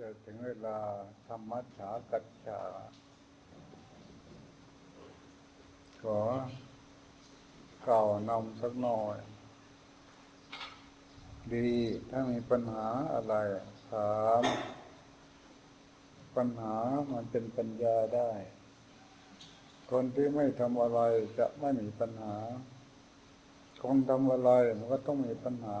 จะถึงเวลาธรรมะฉากัจฉาขอกล่าวนำสักหน่อย ดีถ้ามีปัญหาอะไร ถาม ปัญหามันเป็นปัญญาได้ คนที่ไม่ทำอะไรจะไม่มีปัญหา คนทำอะไรมันก็ต้องมีปัญหา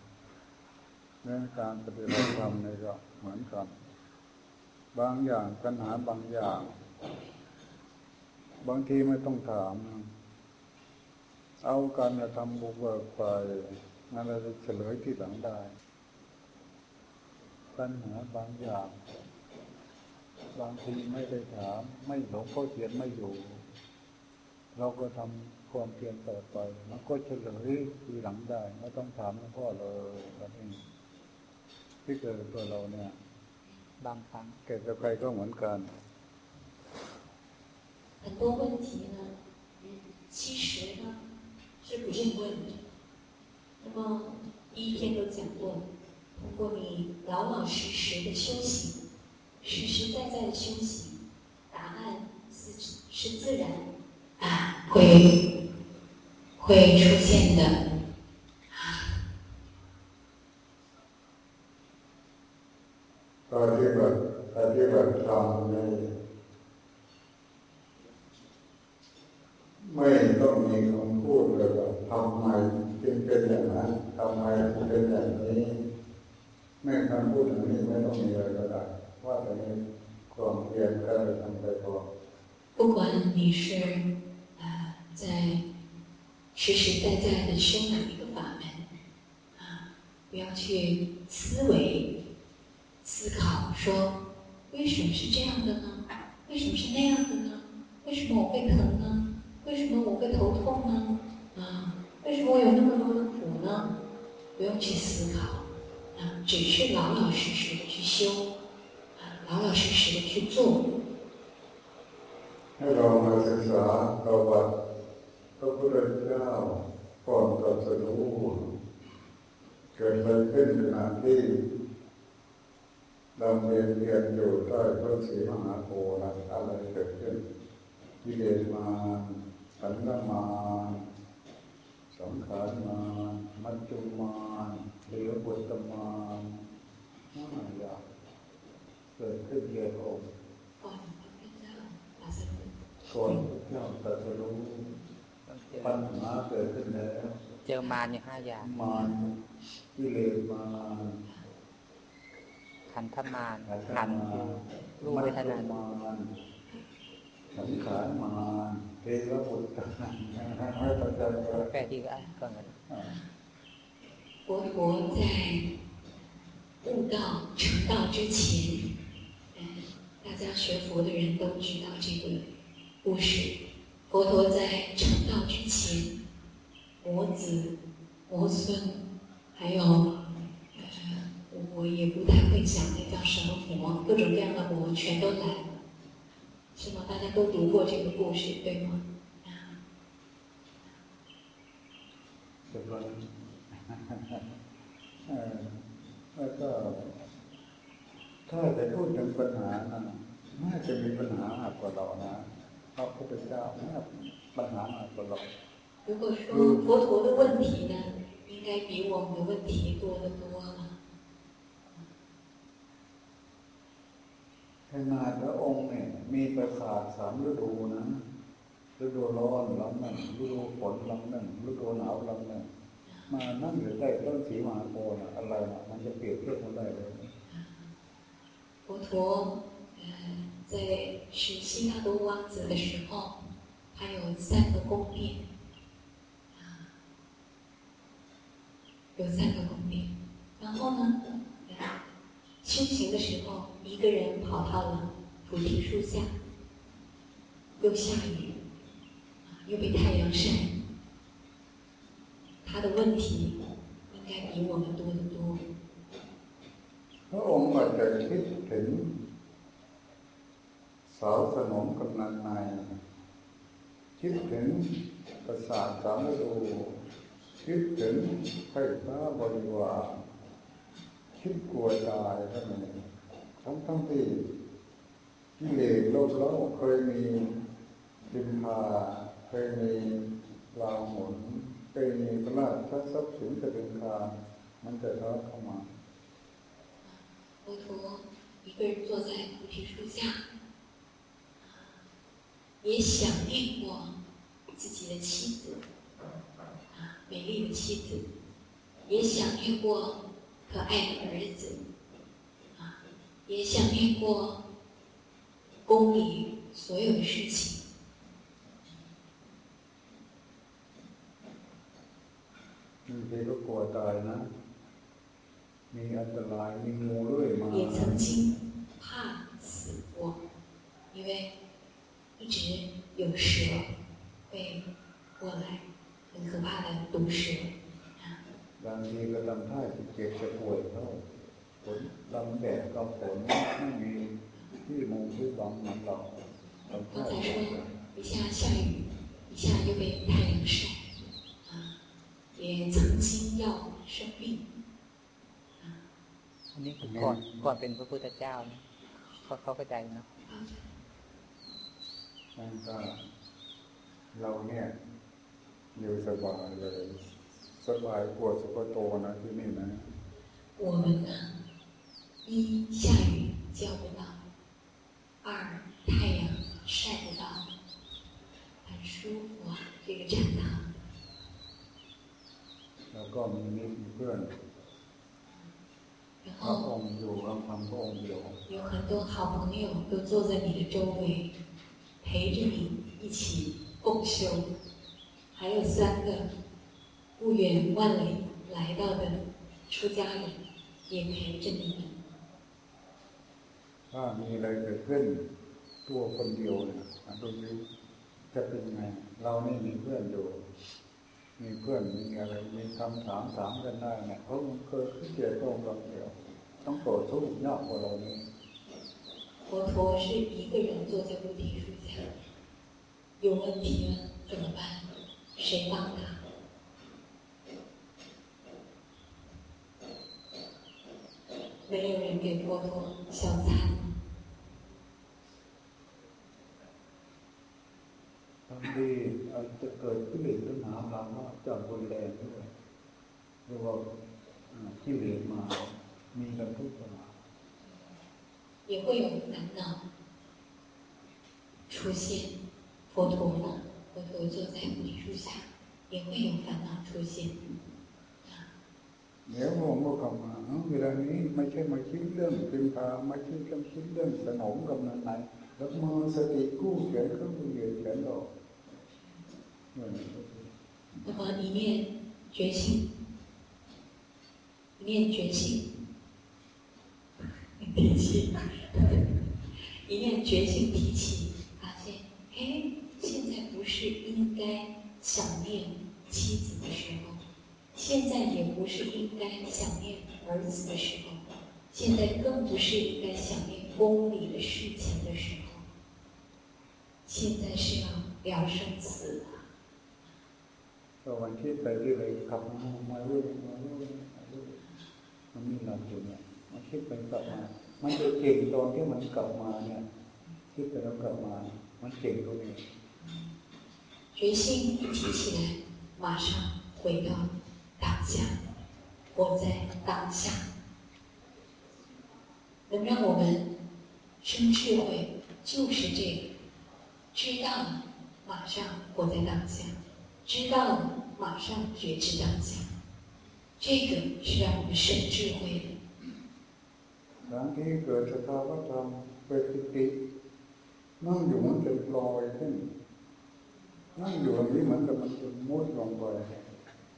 ในการปฏิบัติธรรมนี่ก็เหมือนกัน บางอย่างปัญหาบางอย่าง บางทีไม่ต้องถาม เอาการกระทำบุกเบิกไปนั่นเราจะเฉลยที่หลังได้ ปัญหาบางอย่าง บางทีไม่ได้ถาม ไม่หลงเขาเขียนไม่อยู่ เราก็ทำความเพียรต่อไป มันก็เฉลยที่หลังได้ ไม่ต้องถามหลวงพ่อเลยแบบนี้ ที่เกิดตัวเราเนี่ย บางครั้งเกิดกับใครก็เหมือนกัน很多问题呢，其实呢是不用问的。那么第一天都讲过，通过你老老实实的修行。实实在在的修行，答案是是自然啊，会会出现的 ปฏิบัติปฏิบัติธรรมนี่ไม่ต้องมีคำพูดเลยว่าทำไมจึงเป็นอย่างนั้นทำไมจึงเป็นอย่างนี้ไม่คำพูดอย่างนี้ไม่ต้องมีอะไรก็ได้不管你是啊在实实在在的修哪一个法门啊，不要去思维 思考说为什么是这样的呢？为什么是那样的呢？为什么我会疼呢？为什么我会头痛呢？啊，为什么我有那么多的苦呢？不用去思考啊，只是老老实实的去修。老老实实的去做。ให้เรามาศึกษาประวัติพระพุทธเจ้าก่อนตรัสรู้เกิดอะไรขึ้นขณะที่ เราเรียนเรียนอยู่ใต้พระศรีมหาโพธิ์อะไรเกิดขึ้นวิเลศมาสันนมาสังขารมามัจจุมาเหลือบุตรมาห้าอย่างเกิดขึ้นเยอะองค์ก่อนพระเจ้าตรัสรู้ปัญหาเกิดขึ้นแล้ว เจอมารอยู่ห้าอย่างมารกิเลสมาร ขันธมารขันรูปเวทนามารสังขารมารเทวบุตรไม่ต้องจแปลที่ก็ก่อนกัน佛陀在悟道成道之前大家学佛的人都知道这个故事。佛陀在成道之前，魔子、魔孙，还有呃， 我也不太会讲那叫什么魔，各种各样的魔全都来了，是吗？大家都读过这个故事，对吗？对吧？嗯，那个。ถ้าจะพูดถึงปัญหานะน่าจะมีปัญหาหนักกว่าเรานะพระพุทธเจ้าน่าปัญหาหนักกว่าเรา如果说佛陀的问题呢，应该比我们的问题多得多了。 ขนาดพระองค์เนี่ยมีประสาทสามฤดูนะฤดูร้อนลำหนึ่งฤดูฝนลำหนึ่งฤดูหนาวลำหนึ่ง มานั่งอยู่ใต้ต้นสีมหาโพธิ์อะไรมันจะเปรียบเทียบกันได้เลย佛陀呃在是悉达多王子的时候，他有三个宫殿啊，有三个宫殿。然后呢，修行的时候， 一个人跑到了菩提树下，又下雨，又被太阳晒，他的问题应该比我们多得多。พระองค์อาจจะคิดถึงสาวสนมกำนันนายคิดถึงประสาทสามฤดูคิดถึงไฟฟ้าบริวารคิดกลัวตายท่านนี้ ทั้งทั้งที่กิเลสโลกเราเคยมีดินพาเคยมีลาวหมุนเคยมีพระราชทรัพย์สินจะเป็นคามันจะท้อเข้ามา佛陀一个人坐在菩提树下，也想念过自己的妻子，啊，美丽的妻子，也想念过可爱的儿子，啊， 也想念过宫里所有的事情，也曾经怕死过，因为一直有蛇会过来，很可怕的毒蛇。ฝ นลำแดดกับฝนไม่มีที่มุงที่บังเหมือนเราเรา刚才说一下下雨，一下又被太阳晒，啊，也曾经要生病，啊。อันนี้ก่อนก่อนเป็นพระพุทธเจ้านะเขาเขาเข้าใจเนาะนั่นก็เราเนี่ยอยู่สบายเลยสบายปวดสุขโตนะที่นี่นะ我们呢 一下雨浇不到，二太阳晒不到，很舒服啊！这个禅堂。然后有很多好朋友都坐在你的周围，陪着你一起共修。还有三个不远万里来到的出家人也陪着你。 ถ้ามีอะไรเกิดขึ้นตัวคนเดียวเนี่ยตรงนี้จะเป็นไง เราไม่มีเพื่อนอยู่ มีเพื่อนมีอะไร มีคำถามถามกันได้เนี่ยเขาเคยขึ้นเกียรติเราเดียว ต้องต่อสู้ยากกว่าเรานี้佛陀是一个人坐在菩提树下，有问题了怎么办？谁帮他？没有人给佛陀小餐。 ดีจะเกิดกิเลสตัณหาเราก็จะรุนแรงด้วยเรียกว่ากิเลสมามีกันทุกคน也会有烦恼出现，佛陀呢？佛陀坐在菩提树下，也会有烦恼出现。เดี๋ยวผมก็กลับมาเวลานี้ไม่ใช่มาคิดเรื่องเป็นพาไม่ใช่ต้องคิดเรื่องสนองกำนันไหนแล้วมือสติกู้เขียนเครื่องมือเขียนออก 那么一念觉醒，一念觉醒，提起，一念觉醒提起，发现，哎，现在不是应该想念妻子的时候，现在也不是应该想念儿子的时候，现在更不是应该想念宫里的事情的时候，现在是要聊生死了。ก็วันที่ไปเรื่อยๆขับมามาเรื่อยมาเรื่อยมันมีหลักอยู่เนี่ยมันคิดไปกลับมา มันจะเก่งตอนที่มันกลับมาเนี่ยคิดไปแล้วกลับมามันเก่งตรงนี้决心一提起来，马上回到当下，活在当下，能让我们生智慧，就是这个，知道了，马上活在当下。 知道了，马上觉知当下。 这个是让我们生智慧的。บางทีเกิดสภาวะธรรมเป็นปิตินั่งอยู่มันจะลอยขึ้นนั่งอยู่อย่างนี้เหมือนกับมันจะมุดลงไป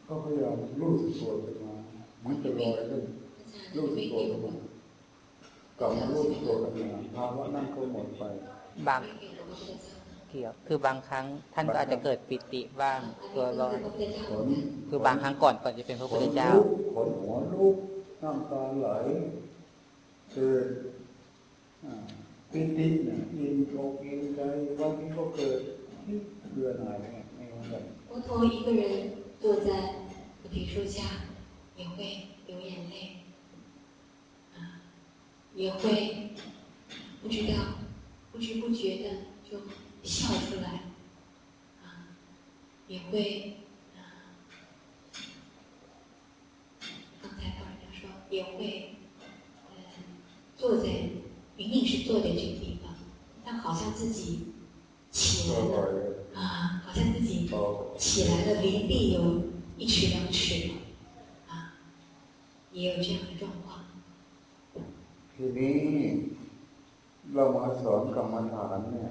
ก็พยายามรู้สึกตัวขึ้นมามันจะลอยขึ้นรู้สึกตัวขึ้นมากลับมารู้สึกตัวขึ้นมาภาวะนั่นก็หมดไป บาง เกี่ยว คือบางครั้งท่านก็อาจจะเกิดปิติบ้างตัวร้อน ขน คือบางครั้งก่อนก่อนจะเป็นพระ ข พุท น ธเจ้า ลุกขนหัวลุกน้ำตาไหลเกิดอ่าปิติเนี่ยอินอกอินใจบางทีก็เกิดเบื่อหน่ายเนี่ยไม่เหมือนกัน 佛陀一个人坐在菩提树下，也会流眼泪，啊，也会不知道、不知不觉的就 笑出来，啊，也会啊，刚才老人家说也会，呃，坐在明明是坐在这个地方，但好像自己起来 ก็ลอ 了 ยเลย 啊，好像自己 เบา 起来了，离地有一尺两尺了，啊，也有这样的状况。 ทีนี้เรามาสอนกรรมฐานเนี่ย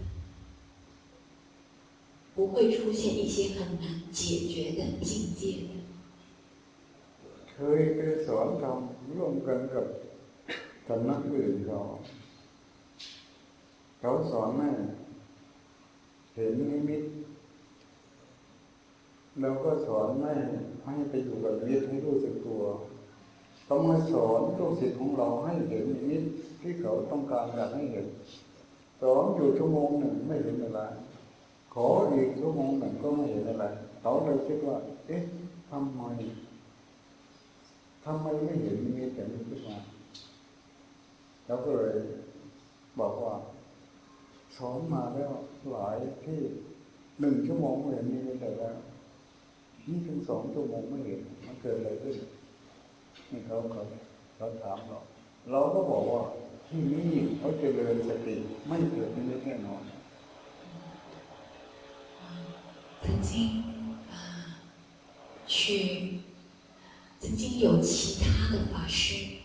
不会出现一些很难解决的境界的。 เคยไปสอนทำร่วมกันกับสำนักอื่นเขาเขาสอนให้เห็นนิมิตเราก็สอนไม่ให้ไปอยู่กับนิมิตให้รู้สึกตัวต้องมาสอนลูกศิษย์ของเราให้เห็นนิมิตที่เขาต้องการอยากให้เห็นสอนอยู่ชั่วโมงหนึ่งไม่เห็นอะไร ขออีกชั่วโมงหนึ่งก็ไม่เห็นอะไรเขาเลยคิดว่า เอ๊ะทำไมทำไมไม่เห็นมีแต่นี้ขึ้นมาแล้วก็เลยบอกว่าสอนมาแล้วหลายที่หนึ่งชั่วโมงไม่เห็นมีแต่แล้วนี่ถึงสองชั่วโมงไม่เห็นมันเกิดอะไรขึ้นนี่เขาเขาเขาถามเราเราก็บอกว่าที่นี่เขาเจริญสติไม่เกิดนิมิตแน่นอน 曾经啊，去曾经有其他的法师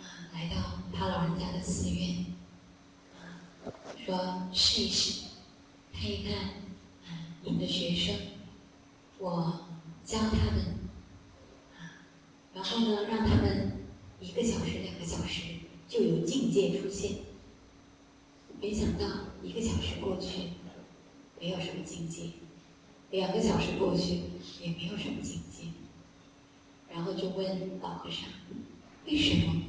啊来到他老人家的寺院啊，说试一试，看一看啊，你们的学生，我教他们啊，然后呢，让他们一个小时、两个小时就有境界出现。没想到一个小时过去，没有什么境界。两个小时过去也没有什么境界，然后就问老和尚：“为什么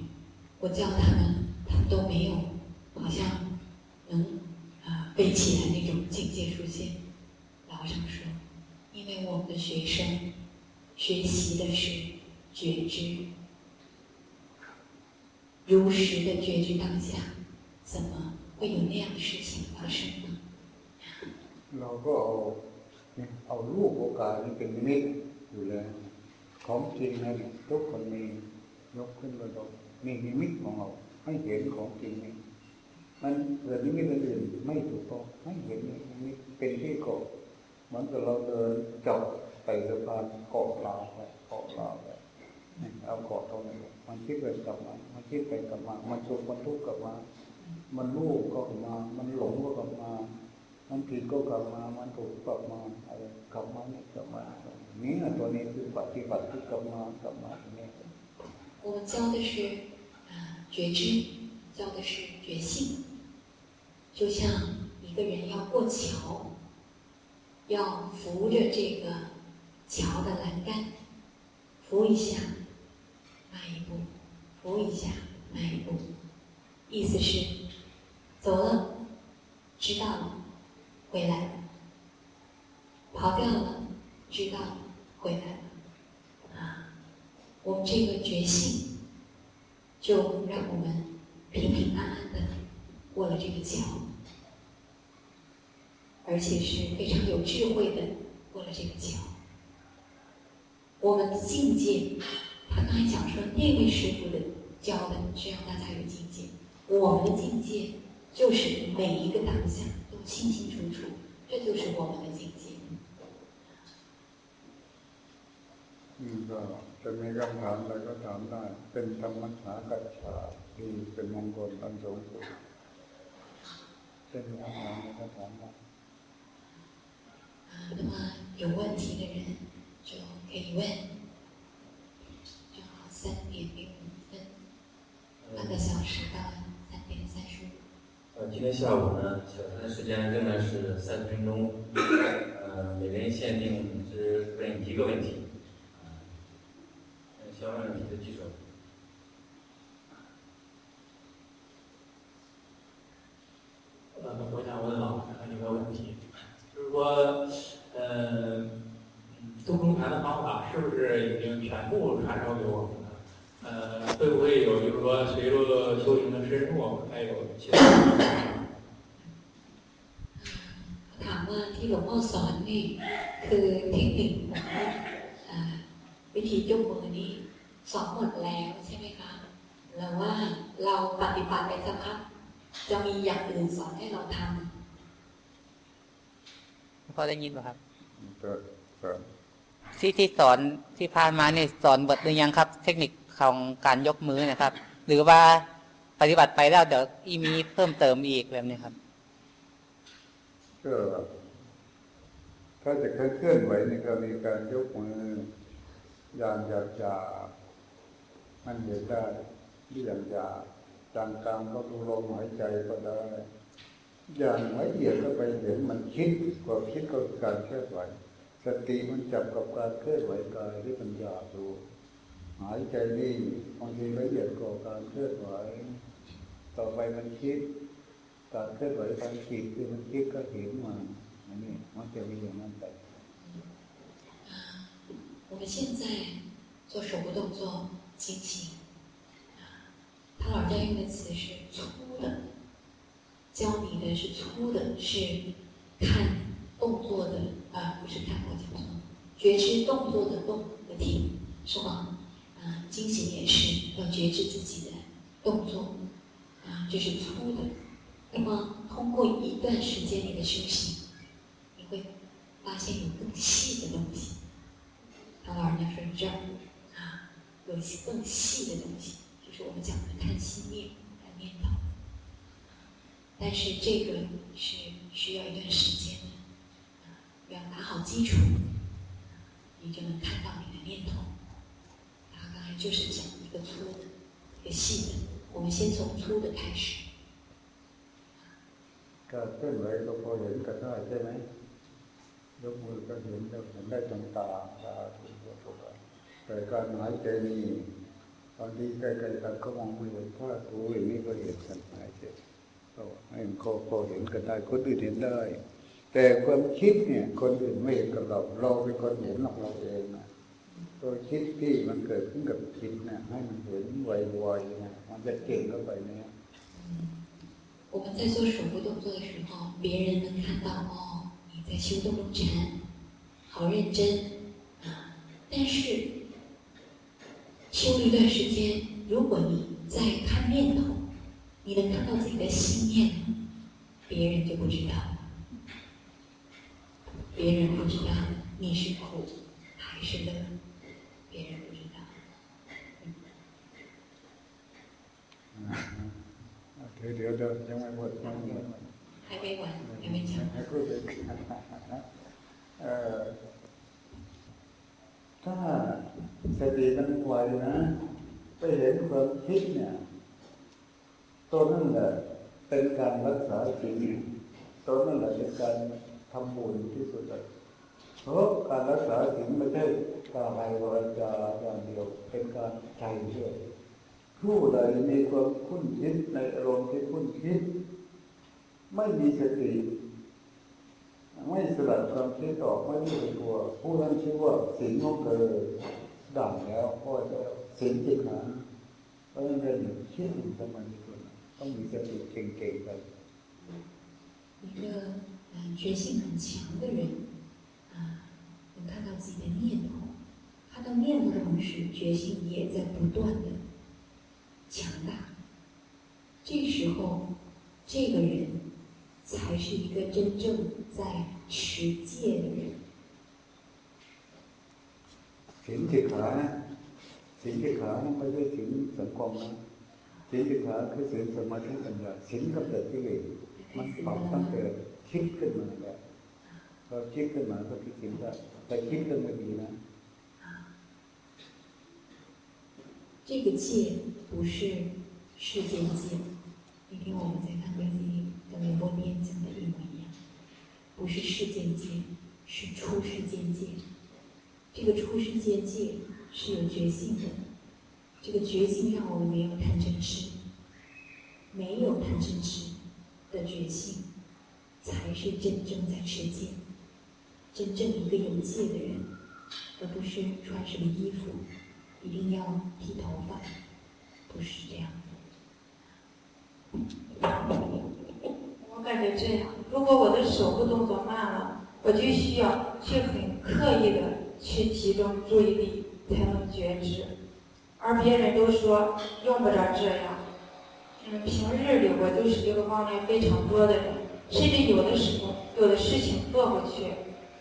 我教他们，他们都没有好像能啊、呃背起来那种境界出现？”老和尚说：“因为我们的学生学习的是觉知，如实的觉知当下，怎么会有那样的事情发生？” เราก็เอาเอารูปโอกาสนี่เป็นนิมิตอยู่แล้ว ของจริงนะทุกคนมียกขึ้นมาดูมีนิมิตของเราให้เห็นของจริงนี่มันเกิดนิมิตอื่นไม่ถูกต้องให้เห็นนิมิตเป็นที่เกาะเหมือนกับเราเดินจับไต่สะพานเกาะลาวไปเกาะลาวไปเอาเกาะตรงนี้มันคิดไปกลับมามันคิดไปกลับมา มันสุขมันทุกข์กลับมา มันรู้ก็กลับมา มันหลงก็กลับมา มันผิดก็กลับมา มันถูกกลับมาอะไรกลับมาเนี่ยกลับมานี่นะตัวนี้คือปฏิบัติที่กลับมากลับมาอย่างนี้ 我们教的是啊、觉知，教的是觉性，就像一个人要过桥，要扶着这个桥的栏杆，扶一下，迈一步，扶一下，迈一步，意思是走了，知道了， 回来了，跑掉了，知道，回来了，啊。我们这个觉性就让我们平平安安的过了这个桥，而且是非常有智慧的过了这个桥。我们的境界，他刚才讲说，那位师傅的教的是让大家有境界，我们的境界就是每一个当下清清楚楚，这就是我们的境界。嗯，ก็จะมีคำถามอะไรก็ถามได้เป็นธรรมชากัจฉาที่เป็นมงคลอันสูงสุดเป็นคำถามอะไรก็ถามได้那么有问题的人就可以问。正好三点零五分，半个小时到三点三十五。 今天下午呢，小谈的时间仍然是三十分钟，呃，每人限定只问一个问题。小问题的举手。呃，我想问老师一个问题，就是说，呃，杜空盘的方法是不是已经全部传授给我？呃，会不会有就是说，随着修行的深入，还有其他的方法？ถามว่าที่หลวงพ่อสอนนี่คือเทคนิคของวิธียกมือนี้สอนหมดแล้วใช่ไหมคะหรือว่าเราปฏิบัติไปสักพักจะมีอย่างอื่นสอนให้เราทำพอได้ยินป่ะครับครัที่ที่สอนที่ผ่านมาเนี่ยสอนบทหรือยังครับ เทคนิค ของการยกมือนะครับ หรือว่าปฏิบัติไปแล้วเดี๋ยวอีมีเพิ่มเติมอีกแบบนี้ครับก็ถ้าจะเคลื่อนไหวนี่ก็มีการยกมืออย่างหยาบหยามันเห็นได้อย่างหยาบจางกลางก็ดูลมหายใจก็ได้ อย่างละเอียดก็ไปเห็นมันคิดกว่าคิดก็การเคลื่อนไหวสติมันจับกับการเคลื่อนไหวกายที่มันหยาบดู หายใจนี่บางทีละเอียดกว่าการเคลื่อนไหว ต่อไปมันคิดการเคลื่อนไหวทางจิตคือมันคิดก็เห็นมันอันนี้มันจะมีอย่างนั้นไป我们现在做手部动作，轻轻。他老人家用的词是粗的，教你的是粗的，是看动作的啊，不是看我讲错，觉知动作的动和停，是吗？ 啊，惊醒也是要觉知自己的动作，啊，这是粗的。那么通过一段时间你的休息，你会发现有更细的东西。他老人家说这儿啊，有一些更细的东西，就是我们讲的看心念、看念头。但是这个是需要一段时间的，要打好基础，你就能看到你的念头。他刚才就是讲一个粗的，一个细的，我们先从粗的开始。ก็เคลื่อนไหวเราพอเห็นกันได้ใช่ไหมยกมือก็เห็นเราเห็นได้ตรงตาตาแต่การหายใจนี่บางทีใกล้ๆกันก็มองไม่เห็นเพราะโอ้ยนี่ก็เห็นกันหายใจก็ให้โคโคเห็นกันได้คนอื่นเห็นได้ แต่ความคิดเนี่ย คนอื่นไม่เห็นกับเราเราเป็นคนเห็นของเราเองนะ ตัวคิดที่มันเกิดขึ้นกับจิตเนี่ยให้มันเห็นไวๆนะมันจะเก่งเข้าไปเนี่ย我们在做手部动作的时候，别人能看到哦，你在修动中禅，好认真啊！但是修一段时间，如果你在看念头，你能看到自己的心念，别人就不知道了。别人不知道你是苦还是乐， 别人不知道。เดี๋ยวเดี๋ยวยังไม่หมดยังไม่หมด还没完还没讲ให้พูดไปเอ่อถ้าสติมันไวนะไปเห็นความคิดเนี่ยตัวนั่นแหละเป็นการรักษาจิตตัวนั่นแหละเป็นการทำบุญที่สุดเลย เพราะการรักษาจิตไม่ใช่กายวาจาอย่างเดียวเป็นการใจด้วยผู้ใดมีความคุ้นคิดในอารมณ์ที่คุ้นคิด ไม่มีสติไม่สลัดความคิดออกไม่รู้ตัวผู้นั้นชื่อว่าสิ่งของเกิดดังแล้วพ่อจะสิ่งจิตหา เพราะฉะนั้นเรื่องหนึ่งคิดถึงสมาธิคนต้องมีสติเก่งๆไป 一个嗯决心很强的人啊， 能看到自己的念头，看到念头的同时，决心也在不断的强大。这时候，这个人才是一个真正在持戒的人。 ศีลสิกขานะศีลสิกขานะไม่ใช่ศีลสังคมนะศีลสิกขาคือศีลสมาธิปัญญาศีลกับเกิดที่เหลวมันปรับตั้งแต่คิดขึ้นมาแล้ว พอคิดขึ้นมาก็คือศีลได้แต่คิดขึ้นมาดีนะ 这个戒不是世间戒，那天我们在看跟你跟刘波念讲的一模一样，不是世间戒，是出世间戒。这个出世间戒是有决心的，这个决心让我们没有贪嗔痴，没有贪嗔痴的决心，才是真正在持戒， 真正一个有戒的人，而不是穿什么衣服。一定要剃头发，不是这样我感觉这样，如果我的手部动作慢了，我就需要去很刻意的去集中注意力，才能觉知。而别人都说用不着这样。嗯，平日里我就是这个妄念非常多的人，甚至有的时候有的事情做过去，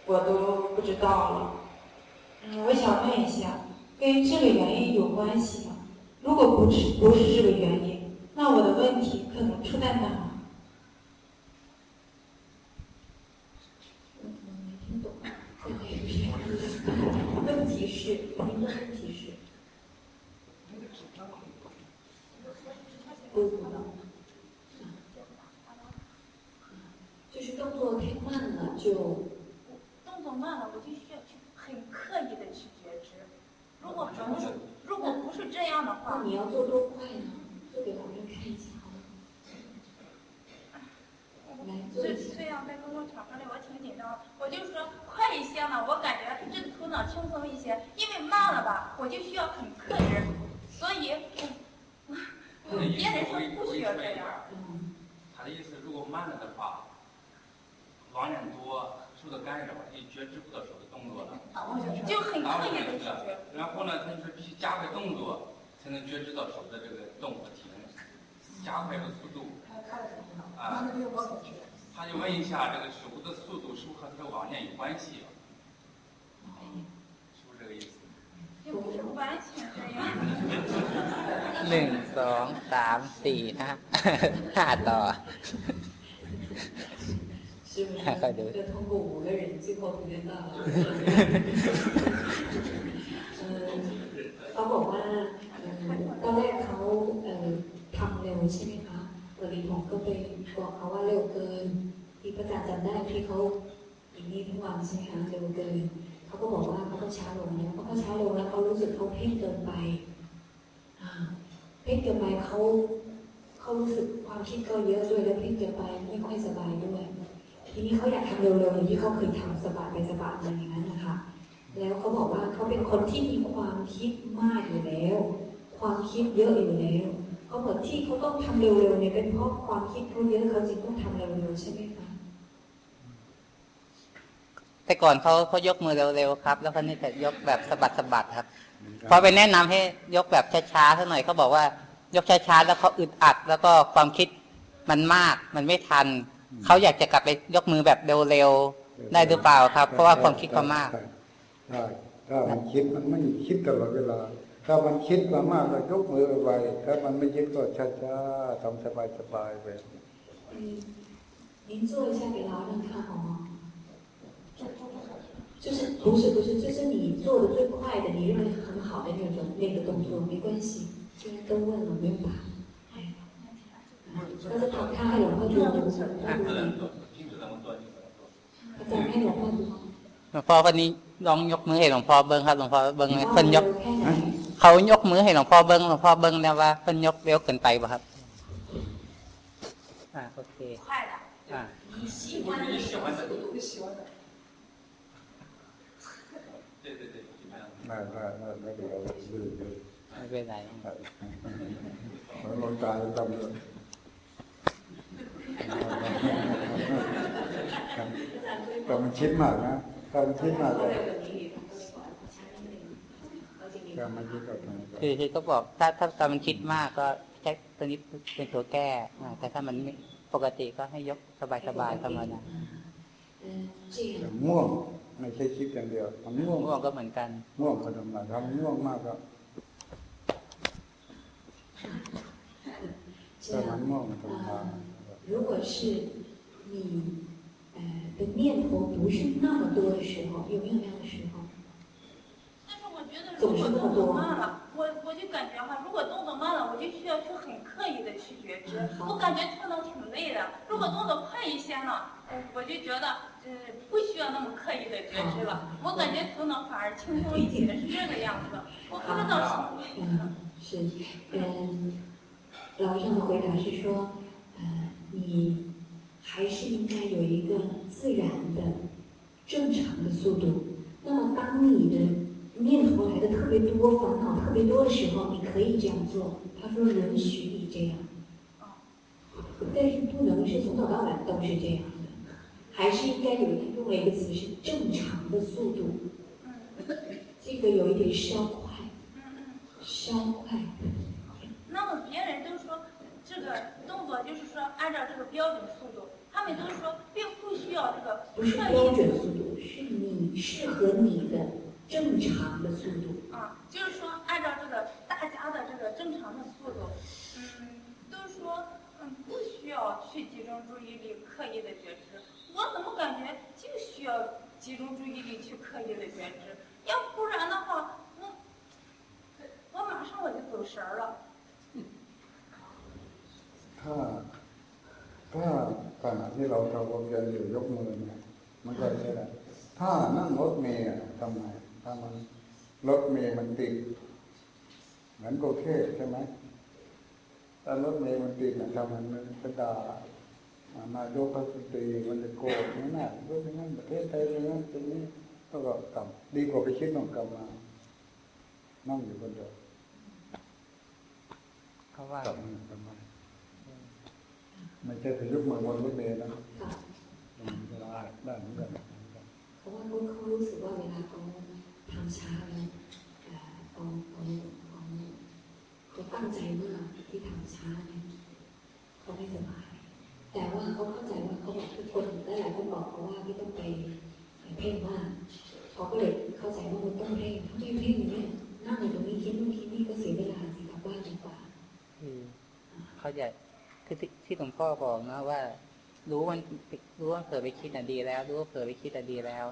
我都不知道了。嗯，我想问一下。跟这个原因有关系吗？如果不是不是这个原因，那我的问题可能出在哪儿？问题是，问题是，就是动作太慢了，就慢了，我就需要去很刻意的去觉知。如果不是，如果不是这样的话，那你要做多快呢？做给老师看一下好吗？来，这。这样在公共场合里我挺紧张，我就说快一些嘛，我感觉这个头脑轻松一些，因为慢了吧，我就需要很克制，所以，别人说我给不需要这样。嗯，他的意思，如果慢了的话，网点多，受到干扰，他就觉知不到手的动作了。就很然后呢刻意的去觉知。然后呢，他就是必须加快动作，才能觉知到手的这个动和停，加快这个速度。啊，他就问一下，这个手的速度是不是和他的网念有关系？是不是这个意思？也不是完全这样。 หนึ่งสองสามสี่นะฮะ ห้าต่อ 是不是？快点就通过五个人，最后同学到了。เออเขาบอกว่าเอ่อตอนแรกเขาเอ่อทำเร็วใช่ไหมคะตอนนี้ผมก็ไปบอกเขาว่าเร็วเกิน ที่พระอาจารย์จำได้ที่เขาอย่างนี้ทุกวันใช่ไหมคะเร็วเกิน เขาก็บอกว่าเขาก็ช้าลงแล้วเขาก็ช้าลงแล้วเขารู้สึกเขาเพ่งเกินไปอ่าเพ่งเกินไปเขาเขารู้สึกความคิดเขาเยอะด้วยแล้วเพ่งเกินไปไม่ค่อยสบายด้วย ทีนี้เขาอยากทำเร็วๆอย่างที่เขาเคยทำสบายไปสบายมาอย่างนั้นนะคะ แล้วเขาบอกว่าเขาเป็นคนที่มีความคิดมากอยู่แล้ว ความคิดเยอะอยู่แล้วเขาบอกที่เขาต้องทำเร็วๆเนี่ยเป็นเพราะความคิดเขาเยอะเขาจึงต้องทำเร็วๆใช่ไหมคะแต่ก่อนเขาเขายกมือเร็วๆครับ แล้วคนนี้แต่ยกแบบสะบัดสะบัดครับพอไปแนะนำให้ยกแบบช้าๆสักหน่อยเขาบอกว่ายกช้าๆแล้วเขาอึดอัด แล้วก็ความคิดมันมากมันไม่ทัน เขาอยากจะกลับไปยกมือแบบเร็วๆได้หรือเปล่าครับ เพราะว่าความคิดเขามาก ใช่ถ้ามันคิดมันไม่คิดตลอดเวลา ถ้ามันคิดมามากก็ยกมือไวๆถ้ามันไม่คิดก็ช้าๆทำสบายๆไป 嗯，您做一下给老人看好吗？就是不是不是，就是你做的最快的，你认为很好的那种那个动作，没关系，既然都问了，没有把。 哎但是他他还有话就读，他读不能做，平时怎么做就怎么做。อาจารย์ให้หลวงพ่อดู หลวงพ่อคนนี้ลองยกมือให้หลวงพ่อเบิ้งครับหลวงพ่อเบิ้งไหม ว่า เพิ่นยก เร็วแค่ไหน เขายกมือให้หลวงพ่อเบิ้งหลวงพ่อเบิ้งแล้วว่าเพิ่นยกเร็วเกินไปป่ะครับ อ่าโอเค 快的， อ่า 你喜不是欢的你喜欢的，你喜欢的。对对对，就这样。 ได้ได้ได้แล้วเดี๋ยวดื้อดื้อ ไม่เป็นไร เหมือนหลวงตาจำเลย แต่มันคิดมากนะตอนคิดมากเลยคือคือก็บอกถ้าถ้าตอนมันคิดมากก็ใช้ตัวนี้เป็นตัวแก้แต่ถ้ามันปกติก็ให้ยกสบายสบายธรรมดาง่วงไม่ใช่คิดอย่างเดียวทำง่วงง่วงก็เหมือนกันง่วงก็ทมงานทำง่วงมากครับแต่มันง่วงมันทำงา 如果是你呃的念头不是那么多的时候，有没有那样的时候？但是我觉得，如果动作慢了，我我就感觉哈，如果动作慢了，我就需要去很刻意的去觉知。我感觉头脑挺累的。如果动作快一些呢，我我就觉得呃不需要那么刻意的觉知了。我感觉头脑反而轻松一些，是这个样子。我不知道是。嗯，是，嗯，老师的回答是说，呃，你还是应该有一个自然的、正常的速度。那么，当你的念头来的特别多、烦恼特别多的时候，你可以这样做。他说允许你这样，但是不能是从早到晚都是这样的，还是应该有一用了一个词是正常的速度。这个有一点稍快。稍快。那么别人都说这个动作就是说按照这个标准速度，他们都说并不需要这个不是标准速度，是你适合你的正常的速度。啊，就是说按照这个大家的这个正常的速度，嗯，都说嗯不需要去集中注意力刻意的觉知，我怎么感觉就需要集中注意力去刻意的觉知？要不然的话，我我马上我就走神儿了。 ถ้าถ้าขณะที่เราทำความเพียรอยู่ยกมือเนี่ยมันก็ใช่แหละถ้านั่งรถเมล์อะทำไมถ้ามันรถเมล์มันติดเหมือนโกเทใช่ไหมถ้ารถเมล์มันติดนะทำมันมันกระดานายกรัฐมนตรีมันจะโกรธนี่นะรถอย่างนั้นประเทศไทยอย่างนั้นอย่างนี้ก็ก็กลับดีกว่าไปคิดหนองกลับมา นั่งอยู่คนเดียวเขาว่ากลับมาทำไม ไม่ใช่ไปยกมือบนรถเมล์นะค่ะมันก็ได้ได้เหมือนกันเพราะว่าเขาเขารู้สึกว่าเวลาเขาทำช้าแล้วเอ่อเขาเขาเขาเขาตั้งใจมากที่ทำช้าเนี่ยเขาไม่สบายแต่ว่าเขาเข้าใจว่าเขาบอกทุกคนและหลายคนบอกเขาว่าไม่ต้องไปเพ่งมากเขาก็เลยเข้าใจว่ามันต้องเพ่งถ้าไม่เพ่งเนี่ยนั่งอยู่ตรงนี้คิดนู่นคิดนี่ก็เสียเวลาสิกลับบ้านดีกว่าคือเขาจะคือที่ที่หลวงพ่อบอกนะว่า รู้มันรู้ว่าเผลอไปคิดน่ะดีแล้ว รู้ว่าเผลอไปคิดน่ะดีแล้ว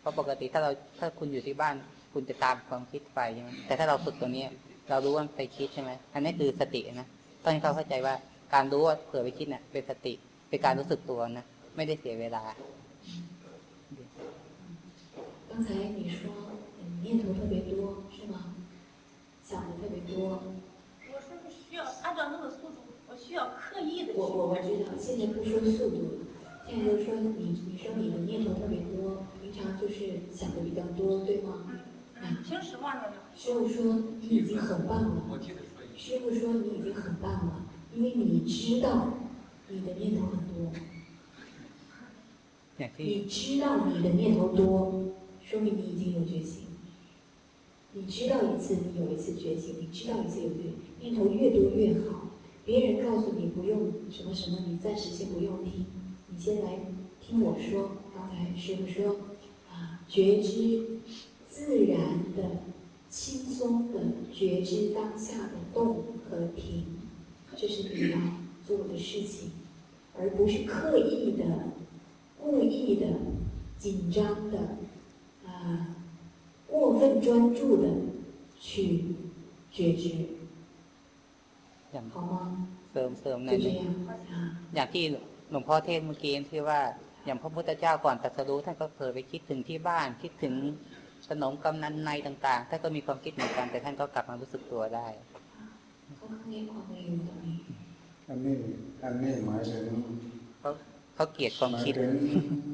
เพราะปกติถ้าเราถ้าคุณอยู่ที่บ้าน คุณจะตามความคิดไปใช่ไหมแต่ถ้าเราฝึกตรงนี้เรารู้ว่ามันไปคิดใช่ไหมอันนี้คือสตินะต้องให้เขาเข้าใจว่า การรู้ว่าเผลอไปคิดน่ะเป็นสติ เป็นการรู้สึกตัวนะไม่ได้เสียเวลา 刚才你说你念头特别多是吗？想的特别多。我是不是需要按照那个速度？ 需要刻意的。我我我知道，现在不说速度，现在就说你你说你的念头特别多，平常就是想的比较多，对吗？嗯。说实话呢。师傅说你已经很棒了。我记得。师傅说你已经很棒了，因为你知道你的念头很多。你知道你的念头多，说明你已经有觉醒。你知道一次，你有一次觉醒；你知道一次有觉，念头越多越好。别人告诉你不用什么什么，你暂时先不用听，你先来听我说。刚才师傅说啊，觉知自然的、轻松的觉知当下的动和停，这是你要做的事情，而不是刻意的、故意的、紧张的啊。过分专注的去觉知， อย่างเสริมเสริมในอย่างที่หลวงพ่อเทศเมื่อกี้ที่ว่า อย่างพระพุทธเจ้าก่อนตรัสรู้ท่านก็เผยไปคิดถึงที่บ้าน คิดถึงสนมกำนันในต่างๆท่านก็มีความคิดเหมือนกัน แต่ท่านก็กลับมารู้สึกตัวได้อันนี้อันนี้หมายถึงเขาเขาเกลียดความคิด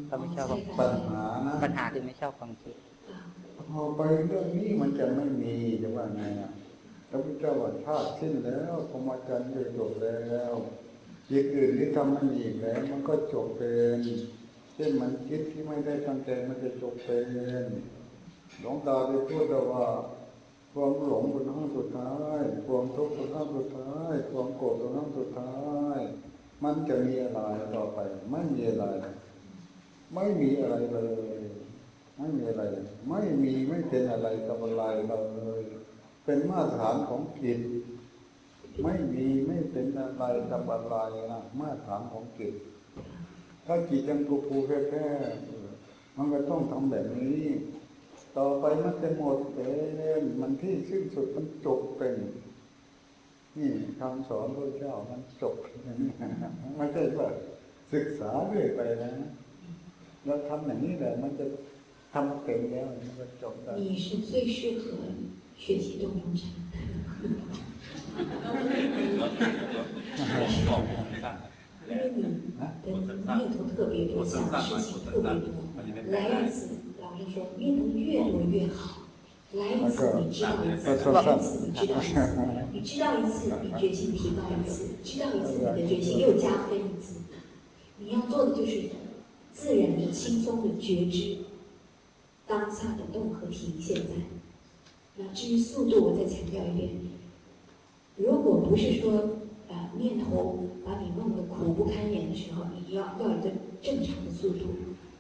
เขาไม่ชอบปัญหาปัญหาคือไม่ชอบความคิดพอไปเรื่องนี้มันจะไม่มีจะว่าไงอะ ระพุทธเจ้าว่าชาติสิ้นแล้วพรหมจรรย์จะจบแล้วอีกอื่นที่ทำมันอีกแล้ว มันก็จบเป็นเช่นมันคิดที่ไม่ได้ตั้งใจมันจะจบเป็นหลวงตาได้พูดว่าความหลงเป็นห้องสุดท้าย ความทุกข์เป็นห้องสุดท้าย ความโกรธเป็นห้องสุดท้าย มันจะมีอะไรต่อไป ไม่มีอะไร ไม่มีอะไรเลย ไม่มีอะไร ไม่มีไม่เป็นอะไรกับอะไรเลย เป็นมาตรฐานของจิต ไม่มีไม่เป็นอะไรกับอะไรนะมาตรฐานของจิต ถ้าจิตยังกูกูแค่แค่มันก็ต้องทำแบบนี้ ต่อไปมันจะหมดเป็นมันที่สิ้นสุดมันจบเป็น นี่คำสอนพระเจ้ามันจบอย่างนี้ไม่ใช่ว่าศึกษาเรื่อยไปนะเราทำอย่างนี้แหละมันจะทำเป็นแล้วมันก็จบได้你是最适合 学习动中禅因为你的念头特别多，想的事情特别多，来一次，老师说念头越多越好。来一次你知道一次，来一次你知道一次，你知道一次你决心提高一次，知道一次你的决心又加分一次。你要做的就是自然的、轻松的觉知当下的动和停现在。那至于速度，我再强调一遍，如果不是说。呃，念头把你弄得苦不堪言的时候，你要要一个正常的速度。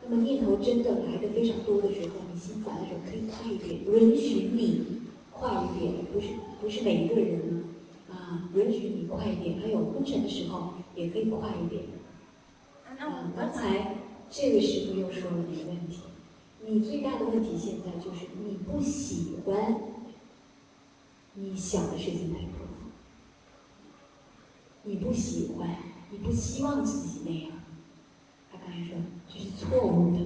那么念头真的来的非常多的时候，你心烦的时候可以快一点，允许你快一点，不是不是每一个人啊，允许你快一点。还有昏沉的时候也可以快一点。啊，刚才这位师傅又说了一个问题，你最大的问题现在就是你不喜欢你想的事情太多。你不喜欢，你不希望自己那样。他刚才说这是错误的。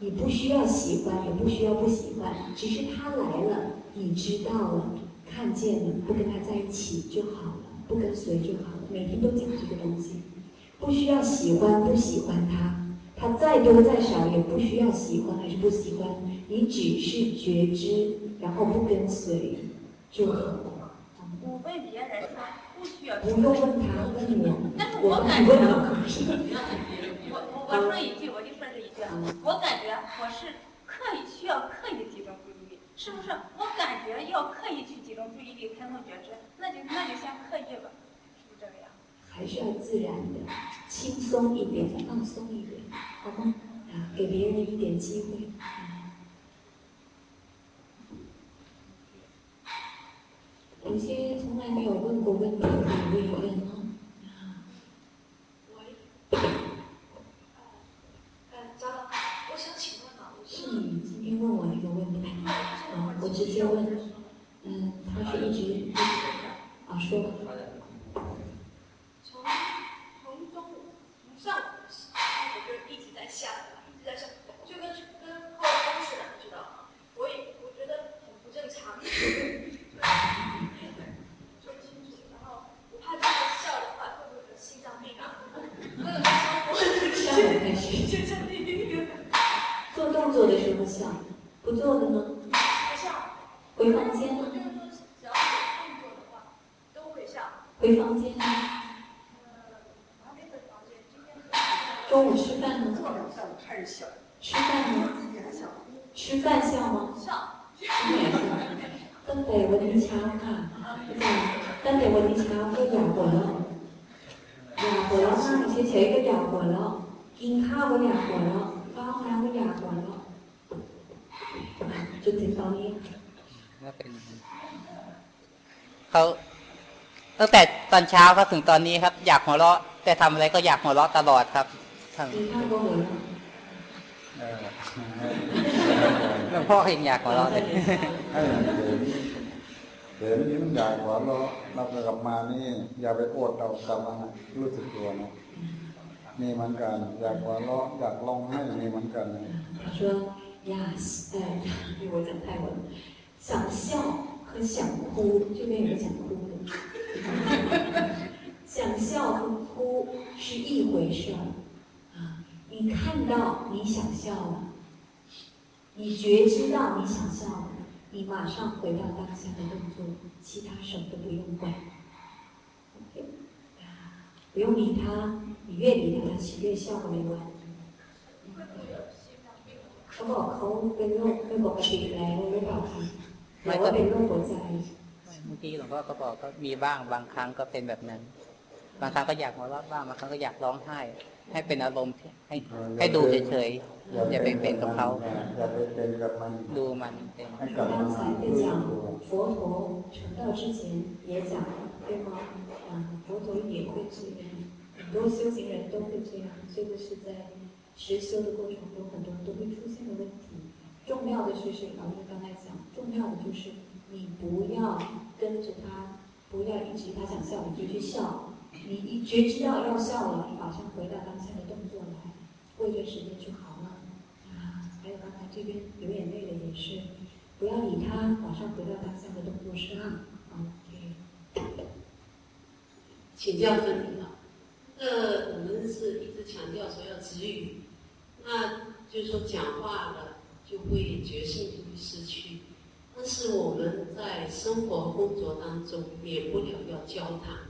你不需要喜欢，也不需要不喜欢，只是他来了，你知道了，看见了，不跟他在一起就好了，不跟随就好了。每天都讲这个东西，不需要喜欢不喜欢他，他再多再少也不需要喜欢还是不喜欢，你只是觉知，然后不跟随就好了。我被别人说。不需要，不用问他，问我。但是我感觉，我我我说一句，我就说这一句，我感觉我是刻意需要刻意集中注意力，是不是？我感觉要刻意去集中注意力才能觉知，那就那就先刻意吧？还是要自然的，轻松一点，放松一点，好吗？啊，给别人一点机会。有些从来没有问过问题，可以问一问哦。喂，呃，早上好，我想请问啊，是你今天问我那个问题，嗯，我直接问，嗯，他是一直，啊，说。从从中午从上午开始，我就一直在下，一直在下，就跟 ตั้งแต่ตอนเช้าครับถึงตอนนี้ครับ อยากหัวเราะแต่ทำอะไรก็อยากหัวเราะตลอดครับกินข้าวก็หัวเราะหลวงพ่อยังอยากหัวเราะเลยเห็นยิ้มใหญ่หัวเราะเรากลับมานี่ อย่าไปโอดเอากลับมารู้สึกตัวนะมีเหมือนกันอยากหัวเราะอยากลองให้มีเหมือนกัน说呀，哎，我讲泰文，想笑和想哭这边有个想哭的， 想笑和哭是一回事儿啊。你看到你想笑了，你觉知到你想笑了。 你马上回到当下的动作，其他什么都不用管。不用理他，你越理他，他越笑ก็ไม่ว่าเขาบอกเขาเป็นโรคเป็นปกติแล้วหรือเปล่าคะหรือว่าเป็นโรคหัวใจ เมื่อกี้หลวงพ่อก็บอกก็มีบ้างบางครั้งก็เป็นแบบนั้น บางครั้งก็อยากหัวเราะบ้างบางครั้งก็อยากร้องไห้ ให้เป็นอารมณ์ให้ให้ดูเฉยๆอย่าไปเป็นกับเขา อย่าไปเป็นกับมัน ดูมันเป็น ให้กลับมา 刚才在讲佛陀成道之前也讲了，对吗？啊，佛陀也会这样，很多修行人都会这样，这个是在实修的过程中，很多人都会出现的问题。重要的就是老师刚才讲，重要的就是你不要 跟着他，不要一直他想笑你就去笑，你一觉知道要笑了，你马上回到当下的动作来，过一段时间就好了。啊，还有刚才这边流眼泪的也是，不要理他，马上回到当下的动作上。OK。请教真理啊，那我们是一直强调说要止语，那就是说讲话了就会觉性就会失去，但是我们在生活工作当中免不了要交谈，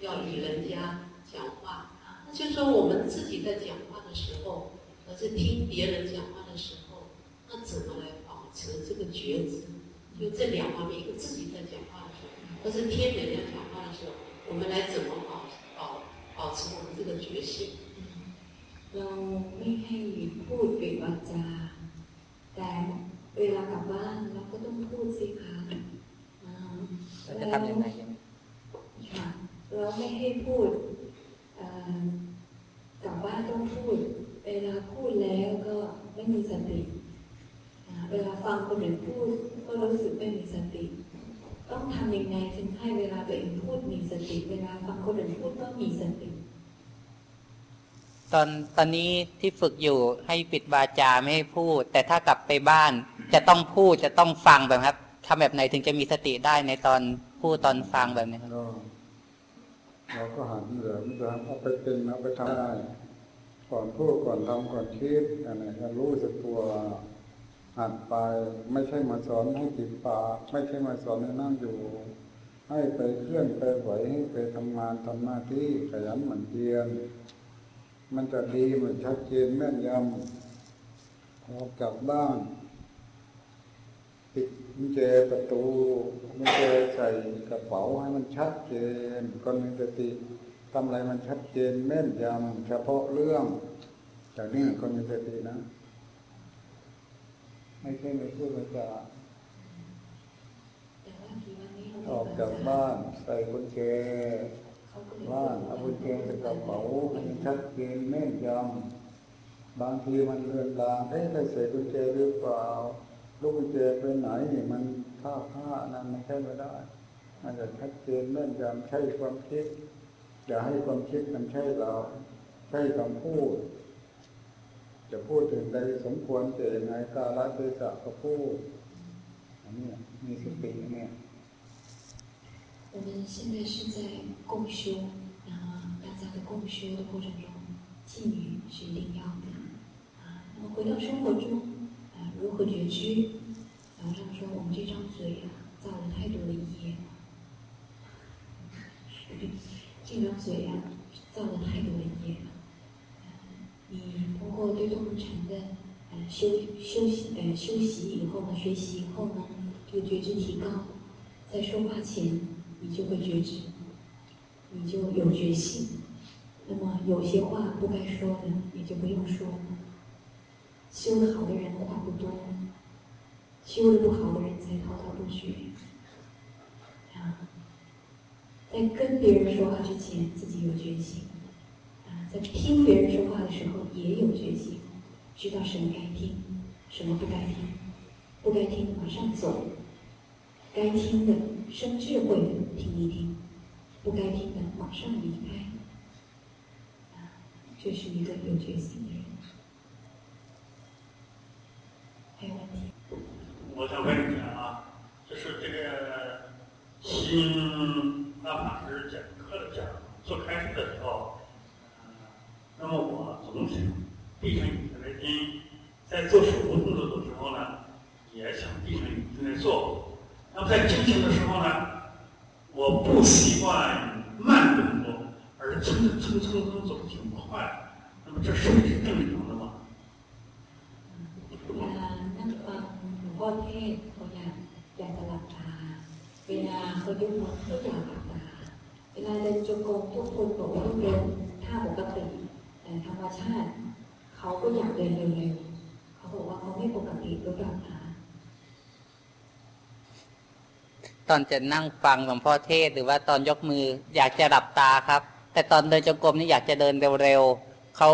要与人家讲话，那就是说我们自己在讲话的时候，而是听别人讲话的时候，那怎么来保持这个觉知？就这两方面，一个自己在讲话的时候，或是听人家讲话的时候。我们来怎么保保保持我们这个觉性？เราไม่ให้พูดปิดวาจาแต่ เวลากลับบ้านเราก็ต้องพูดสิคะเราจะทำยังไงยังค่ะเราไม่ให้พูดกลับบ้านต้องพูด เวลาพูดแล้วก็ไม่มีสติ เวลาฟังคนอื่นพูดก็รู้สึกไม่มีสติ ต้องทำยังไงถึงให้เวลาตัวเองพูดมีสติ เวลาฟังคนอื่นพูดก็มีสติ ตอนตอนนี้ที่ฝึกอยู่ให้ปิดบาจาไม่ให้พูด แต่ถ้ากลับไปบ้าน จะต้องพูดจะต้องฟังแบบครับทำแบบไหนถึงจะมีสติได้ในตอนพูดตอนฟังแบบนี้ครับเราก็หันเหลือมันจะเอาไปเป็นเอาไปทำได้ก่อนพูดก่อนทำก่อนคิดอะไรก็รู้สึกตัวหัดไปไม่ใช่มาสอนให้ติดปากไม่ใช่มาสอนให้นั่งอยู่ ให้ไปเคลื่อนไปไหวให้ไปทำงานทำหน้าที่ขยันหมั่นเพียร มันจะดีมันชัดเจนแม่นยำออกจากบ้านปิดกุญแจประตูกุญแจใส่กระเป๋าให้มันชัดเจนคนมีสติทำอะไรมันชัดเจนแม่นยำเฉพาะเรื่องจากนี้คนมีสตินะ ไม่ใช่ไม่พูดไม่จาออกจากบ้านใส่กุญแจ บ้าเอากุญแจใส่กระเป๋ามันชัดเจนแม่นยำบางทีมันเรือนรางเอ๊ะได้ใส่กุญแจหรือเปล่าลูกกุญแจไปไหนมันท่าผ้านั้นไม่ใช่ไม่ได้มันจะชัดเจนแม่นยำใช่ความคิดอย่าให้ความคิดมันใช่เราใช่คำพูด จะพูดถึงใดสมควรเจะยังไงกาลเทศะก็พูดอันนี้มีสติเนี่ย 我们现在是在共修，然后大家的共修的过程中，禁语是一定要的。啊，那么回到生活中，啊，如何觉知？老上说，我们这张嘴啊，造了太多的业。这张嘴啊，造了太多的业了。你通过对动物禅的呃修修习呃修习以后呢，学习以后呢，这个觉知提高，在说话前你就会觉知，你就有觉性。那么有些话不该说的，你就不用说。修得好的人话不多，修得不好的人才滔滔不绝。啊，在跟别人说话之前，自己有觉性。在听别人说话的时候也有决心，知道什么该听，什么不该听，不该听马上走，该听的生智慧的听一听，不该听的马上离开。啊，这是一个有决心的人。还有问题？我想问一下啊，就是这个新阿法师讲课的讲做开始的时候。那么我总体闭上眼睛来听，在做手部动作的时候呢，也想闭上眼睛来做。那么在进行的时候呢，我不习惯慢动作，而蹭蹭蹭蹭走挺快，那么这是不是正常的吗？เวลานั่งฟังหลวงพ่อเทศเขาอยากอยากจะหลับตา เวลาเขายกมือก็อยากหลับตา เวลาเดินจงกรมทุกคนบอกว่าต้องเดินท่าปกติ แต่ธรรมชาติ เขาก็อยากเดินเร็วๆ เขาบอกว่าเขาไม่ปกติก็หลับตา ตอนจะนั่งฟังหลวงพ่อเทศหรือว่าตอนยกมืออยากจะหลับตาครับ แต่ตอนเดินจงกรมนี่อยากจะเดินเร็วๆเขา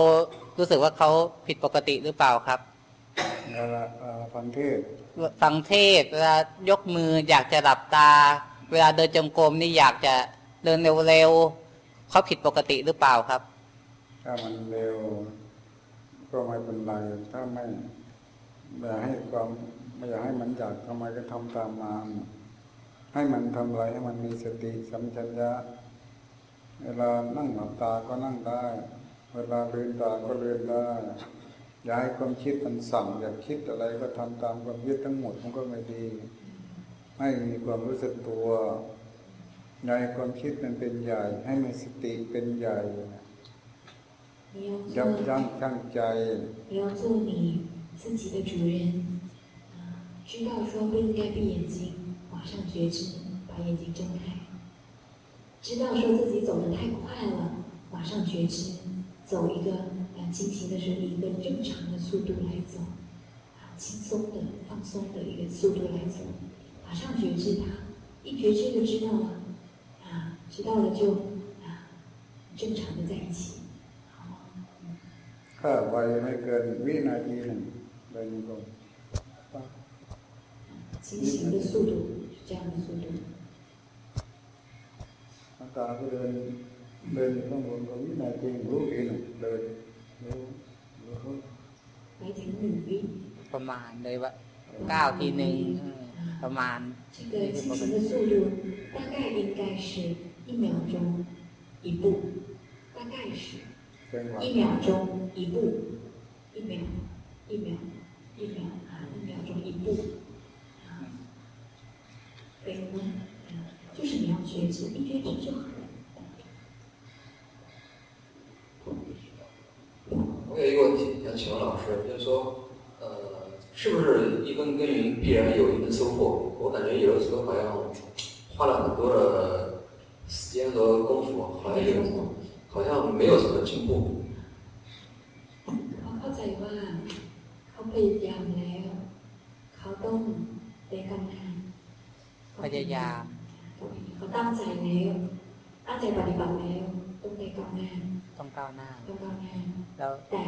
รู้สึกว่าเขาผิดปกติหรือเปล่าครับเวลาเอ่อฟังเทศฟังเทศเวลายกมืออยากจะหลับตา เวลาเดินจงกรมนี่อยากจะเดินเร็วๆเขาผิดปกติหรือเปล่าครับ ถ้ามันเร็ว ก็ไม่เป็นไรถ้าไม่ไม่อยากให้ความไม่อยากให้มันอยากทำไมก็ทำตามมัน ให้มันทำอะไรให้มันมีสติสัมปชัญญะ เวลานั่งหลับตาก็นั่งได้ เวลาลืมตาก็ลืมได้ อย่าให้ความคิดมันสั่ง อยากคิดอะไรก็ทำตามความคิดทั้งหมดมันก็ไม่ดี ให้มีความรู้สึกตัวอย่าให้ความคิดมันเป็นใหญ่ ให้มีสติเป็นใหญ่ 你要 ยับ 做 ยั้งชั่งใจ 你要做你自己的主人，啊，知道说不应该闭眼睛， 马上觉知，把眼睛睁开；知道说自己走得太快了，马上觉知，走一个呃进行的时候以一个正常的速度来走，啊，轻松的、放松的一个速度来走，马上觉知它，一觉知就知道了，啊，知道了就啊正常的在一起。 ถ้าไวไม่เกินวินาทีหนึ่งเดินก็ 进行的速度是这样的速度。 น้ำตาก็เดินเดินอยู่ข้างบนก็วินาทีรู้ทีหนึ่งเดินรู้รู้ หมายถึงห Jangan sulit. Maka aku đơn đơn không muốn có biết là trên vô kỷ là đơn vô vô Hãy thỉnh mình biết. Phần màn đây vậy. Cao thì này phần màn. Chỉ cần chỉ cần số lượng, đại khái 应该是一秒钟一步，大概是一秒钟一步，一秒一秒一秒一秒钟一步。对吗？啊就是你要觉知，一觉知就好了。我有一个问题想请问老师，就是说，呃，是不是一分耕耘必然有一分收获？我感觉有的时候好像花了很多的时间和功夫，好像有好像没有什么进步。 เขาเข้าใจว่าเขาพยายามแล้ว เขาต้องได้ก้าวหน้า พยายามเขาตั้งใจแล้วตั้งใจปฏิบัติแล้วต้องได้ก้าวหน้าต้องก้าวหน้าต้องก้าวหน้าแล้วแต่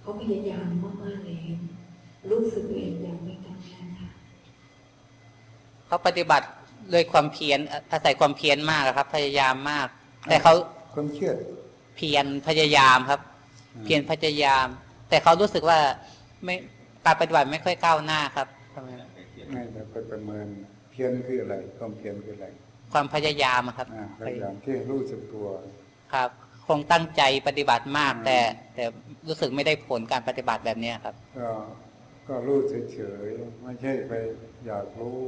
เขาพยายามมากๆแล้วรู้สึกตัวเองยังไม่ก้าวหน้าค่ะเขาปฏิบัติด้วยความเพียรอาศัยความเพียรมากอะครับ พยายามมาก แต่เขาความเชื่อเพียรพยายามครับ เพียรพยายาม แต่เขารู้สึกว่าไม่การปฏิบัติไม่ค่อยก้าวหน้าครับทำไมไม่แต่ไปประเมินเพียรคืออะไรความเพียรคืออะไร ความพยายามอะครับ อ่าพยายามที่รู้สึกตัว ครับ คงตั้งใจปฏิบัติมาก แต่ แต่รู้สึกไม่ได้ผลการปฏิบัติแบบเนี้ยครับ ก็ก็รู้เฉยๆไม่ใช่ไปอยากรู้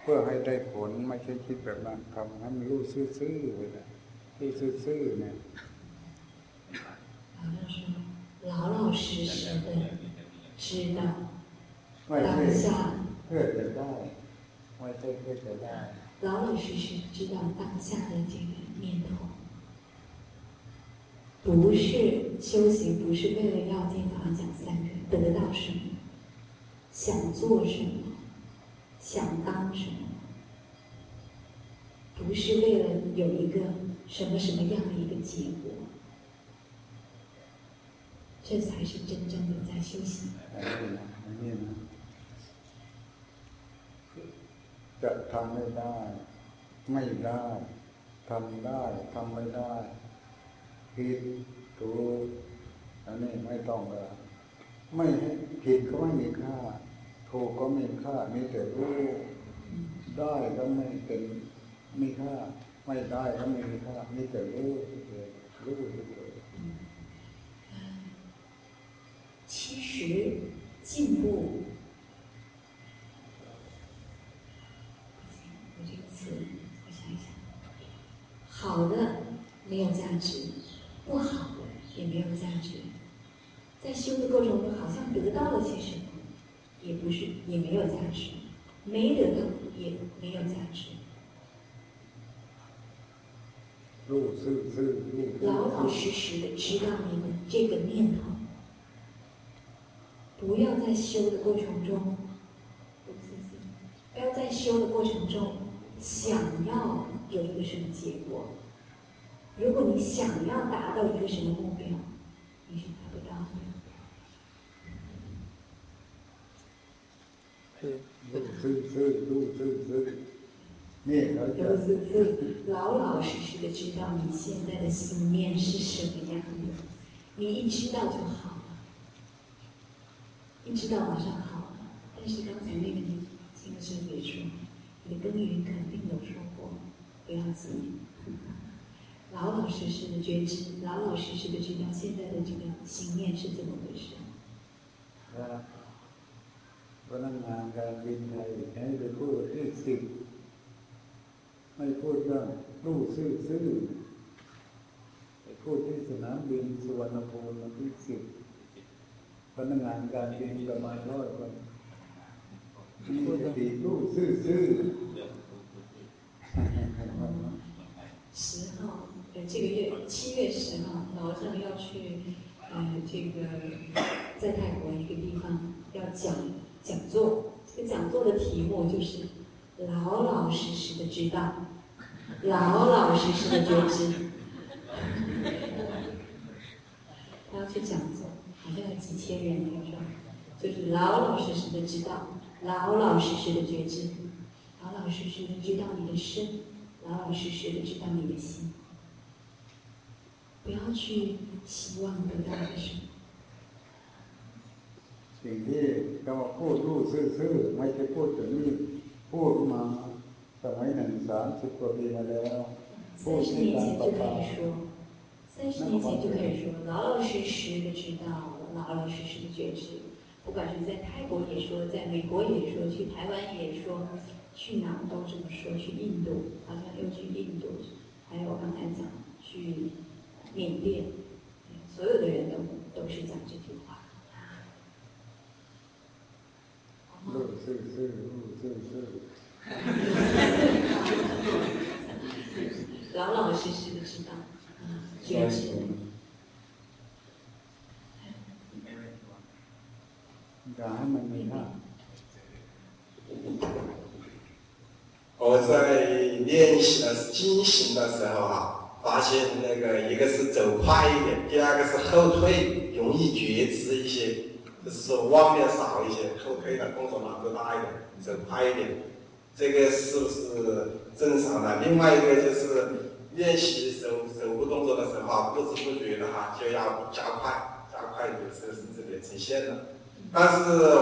เพื่อให้ได้ผลไม่ใช่คิดแบบนั้นทำให้มันรู้ซื่อๆไปเลยรู้ซื่อๆเนี่ย 好像说老老实实的知道 ไม่ใช่ 当下 เพื่อจะได้ 老老实实知道当下的这个念头。不是修行不是为了要见到人讲三个得到什么想做什么想当什么。不是为了有一个什么什么样的一个结果。这才是真正的在修行 จะทำไม่ได้ ไม่ได้ทำได้ทำไม่ได้ผิดถูกอันนี้ไม่ต้องเลยไม่ให้ผิดก็ไม่มีค่า ถูกก็ไม่มีค่ามีแต่รู้ได้ก็ไม่เป็นมีค่า ไม่ได้ก็ไม่มีค่ามีแต่รู้เฉยๆรู้เฉย 其实进步 好的没有价值，不好的也没有价值，在修的过程中好像得到了些什么，也不是也没有价值，没得到也没有价值。老老实实的知道你们这个念头，不要在修的过程中，不要在修的过程中想要有一个什么结果。如果你想要达到一个什么目标，你是达不到的。就是老老实实的知道你现在的心念是什么样的，你一知道就好了，一知道马上好了。但是刚才那个你先生也说，你的耕耘肯定有收获，不要急，老老实实的觉知，老老实实的知道现在的这个心念是怎么回事。พนักงานการบินไทยให้ไปพูดที่สิบไม่พูดเรื่องลู่ซื่อซื่อไปพูดที่สนามบินสุวรรณภูมิวันที่สิบพนักงานการบินประมาณร้อยคน 十号，呃，这个月七月十号，老丈要去，呃，这个在泰国一个地方要讲讲座。这个讲座的题目就是老老实实的知道，老老实实的觉知。他 要去讲座，好像有几千人，他说，就是老老实实的知道。老老实实的觉知，老老实实的知道你的身，老老实实的知道你的心，不要去希望得到的什么。สิ่งที่เราพูดรู้ซื่อๆไม่ใช่พูดถึงนี่พูดมาสมัยหนึ่งสามสิบกว่าปีมาแล้วพูดที่การประกาศ三十年前就开始说，老老实实的知道，老老实实的觉知。 不管是在泰国也说，在美国也说，去台湾也说，去哪都这么说，去印度好像又去印度，还有刚才讲去缅甸，所有的人都都是讲这句话。六四四四四。老老实实的知道，坚持。อย่าให้มันมีท่า我在练习的进行的时候啊，发现那个一个是走快一点，第二个是后退，容易觉知一些，就是说妄念少一些，后退的动作难度大一点，走快一点，这个是不是正常的？另外一个就是练习手手部动作的时候啊，不知不觉的哈就要加快，加快有时候甚至变成线了。 但是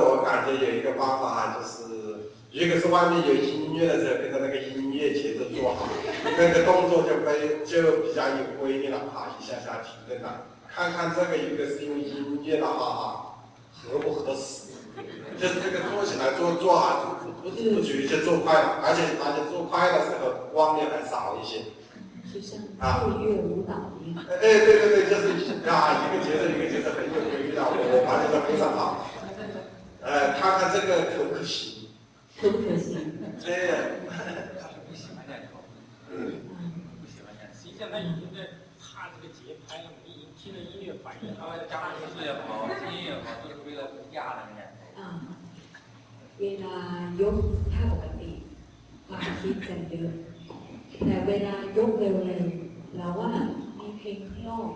我感觉有一个方法哈，就是一个是外面有音乐的时候，跟着那个音乐节奏做好，那个动作就规就比较有规律了哈，一下下停顿了。看看这个一个是用音乐的话哈，合不合适？就是这个做起来做做啊，不不不觉就做快了，而且而且做快的时候妄念还少一些。就像配乐舞蹈一样。哎，对对对，就是啊，一个节奏一个节奏很有规律的，我我发现的非常好。呃，看看这个可不可行？可不可行？对。不喜欢练口，嗯，不喜欢练。实际上他已经在踏这个节拍了，已经听着音乐反应，他为了加上音乐好，音乐好，都是为了压那个念头。啊，เวลายกท่าปกติความคิดจะเยอะแต่เวลายกเร็วๆแล้วว่ามีเพลงข้างนอก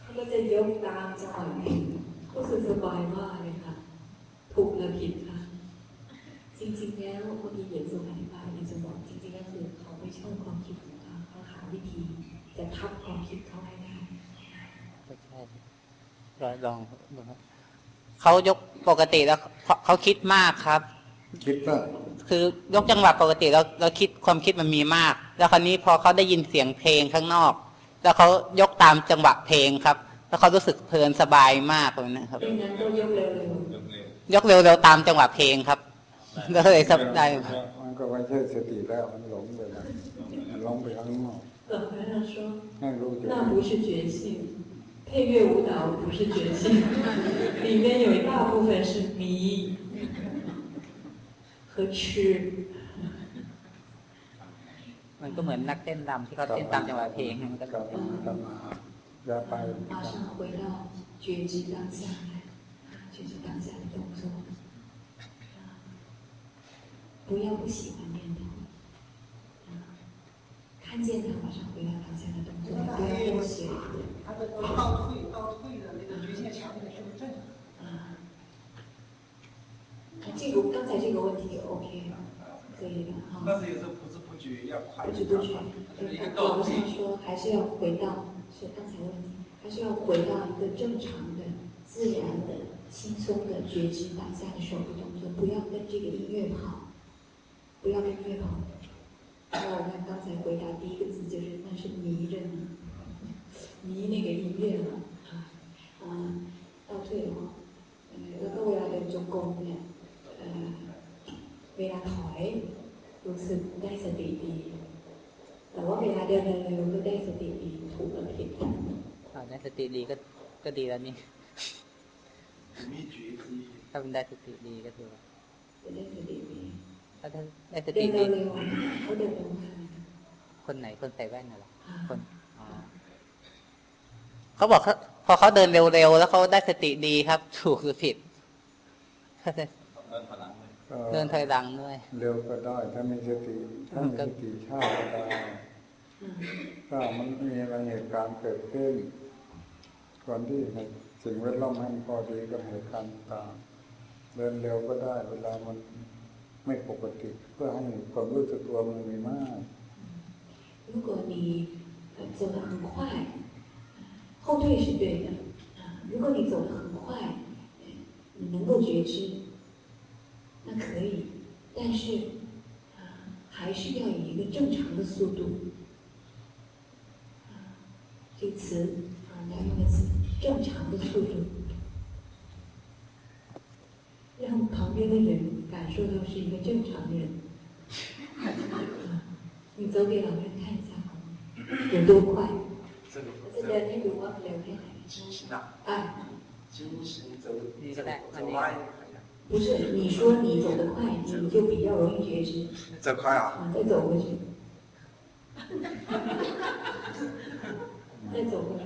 เขาก็จะยกตามจังหวะเพลงรู้สึกสบายมากเลยค่ะ ถูกหรือผิดค่ะ จริงๆ แล้วเมื่อกี้เหยียนทรงอธิบายในจะบอกจริงๆก็คือเขาไม่ชอบความคิดของเขาเขาหาวิธีจะทับความคิดเขาให้ได้ไม่ใช่ลองลองดูครับเขายกปกติแล้วเขาเขาคิดมากครับ คิดว่าคือยกจังหวะปกติแล้วเราคิดความคิดมันมีมาก แล้วคราวนี้พอเขาได้ยินเสียงเพลงข้างนอก แล้วเขายกตามจังหวะเพลงครับ แล้วเขารู้สึกเพลินสบายมากเลยนะครับดังนั้นก็ยกเร็ว ยกเร็วๆตามจังหวะเพลงครับก็เลยสบาย อ่า มันก็ไม่ใช่สติแล้วมันหลงไปแล้วมันหลงไปข้างนอก 老和尚说， ให้รู้จัก 那不是觉性，配乐舞蹈不是觉性，里面有一大部分是迷和痴。 มันก็เหมือนนักเต้นรำที่เขาเต้นตามจังหวะเพลงมันก็ กลับมาทำมาอย่าไป 马上回到觉知当下 来，觉知当下的动作，不要不喜欢念头，看见它，马上回到当下的动作，不要跟随。他的倒退倒退的那个局限强烈是不是正常？啊，这个刚才这个问题 OK，可以的哈。但是有时候不知不觉要快不知不觉，老和倒退尚说还是要回到是刚才问题，还是要回到一个正常的、自然的、轻松的觉知当下的手部动作，不要跟这个音乐跑，不要跟音乐跑。那我看刚才回答第一个字就是那是迷着呢，迷那个音乐了啊，嗯，倒退了哈，呃แล้วก็เวลาเดินจงกรมเนี่ยเอ่อเวลาถอยรู้สึกได้สติดี แต่ว่าเวลาเดินเร็วๆก็ได้สติดีถูกกับผิด อ่าได้สติดีก็ก็ดีแล้วนี่ มี觉知 ถ้ามันได้สติดีก็ถือว่าจะได้สติดีถ้าได้สเดิตินดีเร็วๆเขาเดินเร็วมากคนไหนคนใส่แว่นน่ะเหรอคนอ๋อเขาบอกเขาพอเขาเดินเร็วๆแล้วเขาได้สติดีครับ ถูกหรือผิดก็เดินถอยหลังด้วยเร็วก็ได้ ถ้ามีสติถ้ามีสติช้าก็ได้ถ้ามันมีอะไรเหตุการณ์เกิดขึ้นก่อนที่ สิ่งแวดล้อมให้มันพอดีก็เหตุการณ์ตามเดินเร็วก็ได้ เวลามันไม่ปกติ เพื่อให้ความรู้สึกตัวมันมีมาก 如果你呃走得很快，后退是对的啊。如果你走得很快，呃你能够觉知，那可以，但是啊，还是要以一个正常的速度。啊，这个词啊，你要用的词 正常的速度，让旁边的人感受到是一个正常的人。你走给老师看一下？有多快？啊！精神走，走，不是，你说你走得快，你就比较容易觉知。走快啊！再走过去。再走过来。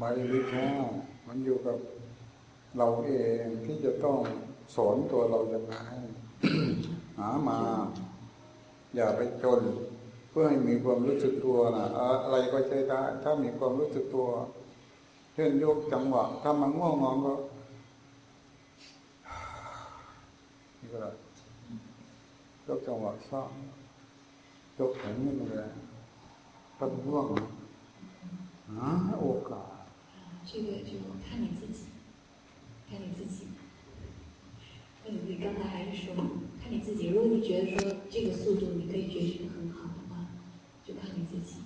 วัยหรือชามันอยู่กับเราเองที่จะต้องสอนตัวเรายังไงหามา อย่าไปจน เพื่อให้มีความรู้สึกตัวนะอะไรก็ใช้ได้ ถ้ามีความรู้สึกตัวเช่นยกจังหวะ ถ้ามันง่วงนอนก็นี่ก็ได้ยกจังหวะสร้างยกแขนนี่เลยถ้ามันง่วงนะหาโอกาส 这个就看你自己，看你自己。那你刚才还是说，看你自己。如果你觉得说这个速度你可以觉知的很好的话，就靠你自己。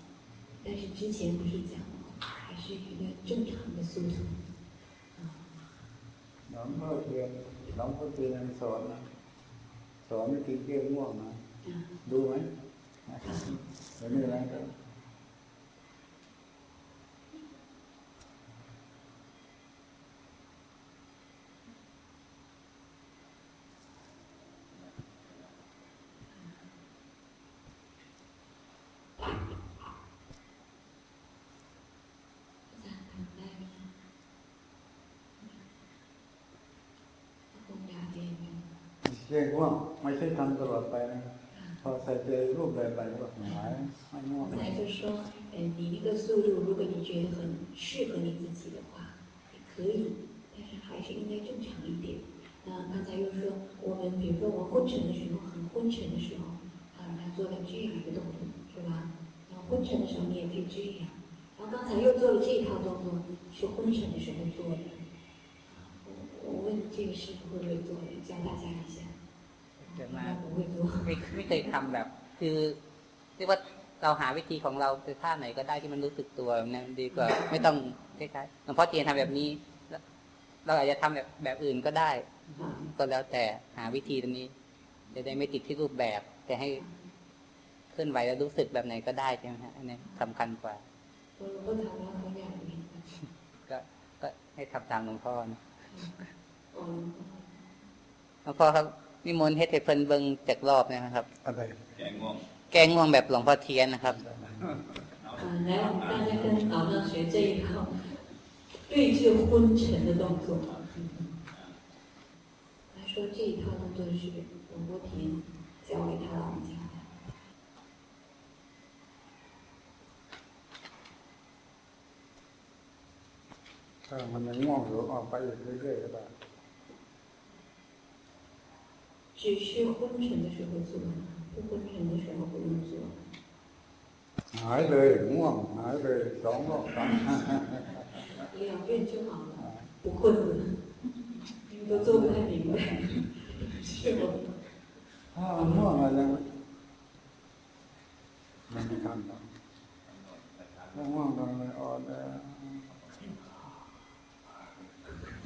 但是之前不是讲了，还是一个正常的速度。 น้องพ่อเทียนน้องพ่อเทียนยังสอนนะสอนวิธีแก้ง่วงนะดูไหมเดี๋ยวนี้นะ เก่งว่าไม่ใช่ทำตลอดไปนะพอใส่ใจรูปแบบไปก็หายไม่ง่วง 刚才就说，呃，你一个速度，如果你觉得很适合你自己的话，也可以，但是还是应该正常一点。 那刚才又说，我们比如说我们昏沉的时候，很昏沉的时候，啊，来做了这样一个动作，是吧？然后昏沉的时候你也可以这样。然后刚才又做了这一套动作，是昏沉的时候做的。我问这个师傅会不会做，教大家一下。 กิดมาไม่เคยทำแบบ คือเรียกว่าเราหาวิธีของเราคือท่าไหนก็ได้ที่มันรู้สึกตัวนะดีกว่า ไม่ต้องคล้ายๆหลวงพ่อเทียนทำแบบนี้เราอาจจะทำแบบแบบอื่นก็ได้ ก็แล้วแต่หาวิธีตรงนี้ จะได้ไม่ติดที่รูปแบบแต่ให้เคลื่อนไหวแล้วรู้สึกแบบไหนก็ได้ใช่ไหมฮะอันนี้สำคัญกว่าก็ทำแล้อย่างนี้ก็ก็ให้ทำตามหลวงพ่อนะหลวงพ่อครับ นิมนต์ให้เทเพิ่นเบิงจากรอบเนยนะครับ อะไร แกงง่วง แกงง่วงแบบหลวงพ่อเทียนนะครับ 嗯，来，大家跟老衲学这一套对治昏沉的动作。他说这一套动作是龙波田教给他老人家的。 ถ้ามันยังง่วงอยู่ออกไปอีกเรื่อยๆก็ได้ 只是昏沉的时候做，不昏沉的时候不用做。 หายเลยง่วงหายเลยสองรอบสาม 两遍就好了，不困了。你们都做不太明白，是吗？ ถ้ามันง่วงอะไรยังมันไม่ทันหรอกถ้าง่วงตอนมันอ่อนแอ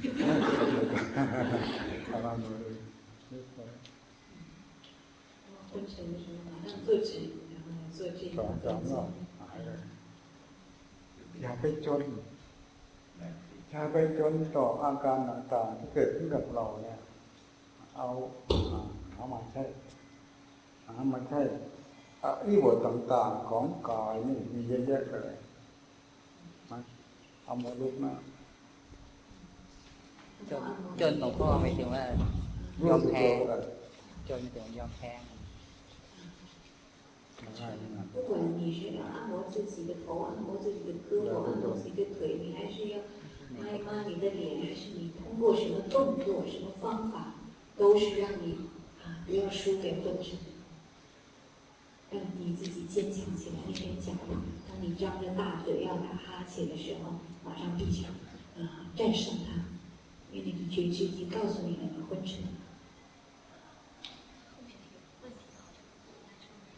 ไม่เคยเลยอะไรเลย 昏沉的时候马上坐直，然后来做这 สอ 个 งสามรอบหายเลยอย่าไปจนอย่าไปจนต่ออาการต่างๆที่เกิดขึ้นกับเราเนี่ย เอาเอามาใช่เอามาใช่อริบทต่างๆของกายนี่มีเยอะแยะเลยมาเอามาลุกนะ จนจนหลวงพ่อหมายถึงว่ายอมแพ้จนหมายถึงยอมแพ้ 不管你是要按摩自己的头，按摩自己的胳膊，按摩自己的腿，你还是要抹一抹你的脸，还是你通过什么动作、什么方法，都是让你啊不要输给昏沉，让你自己坚强起来。那天讲了，当你张着大嘴要打哈欠的时候，马上闭上，啊，战胜它，因为你的觉知已经告诉你了，你昏沉了。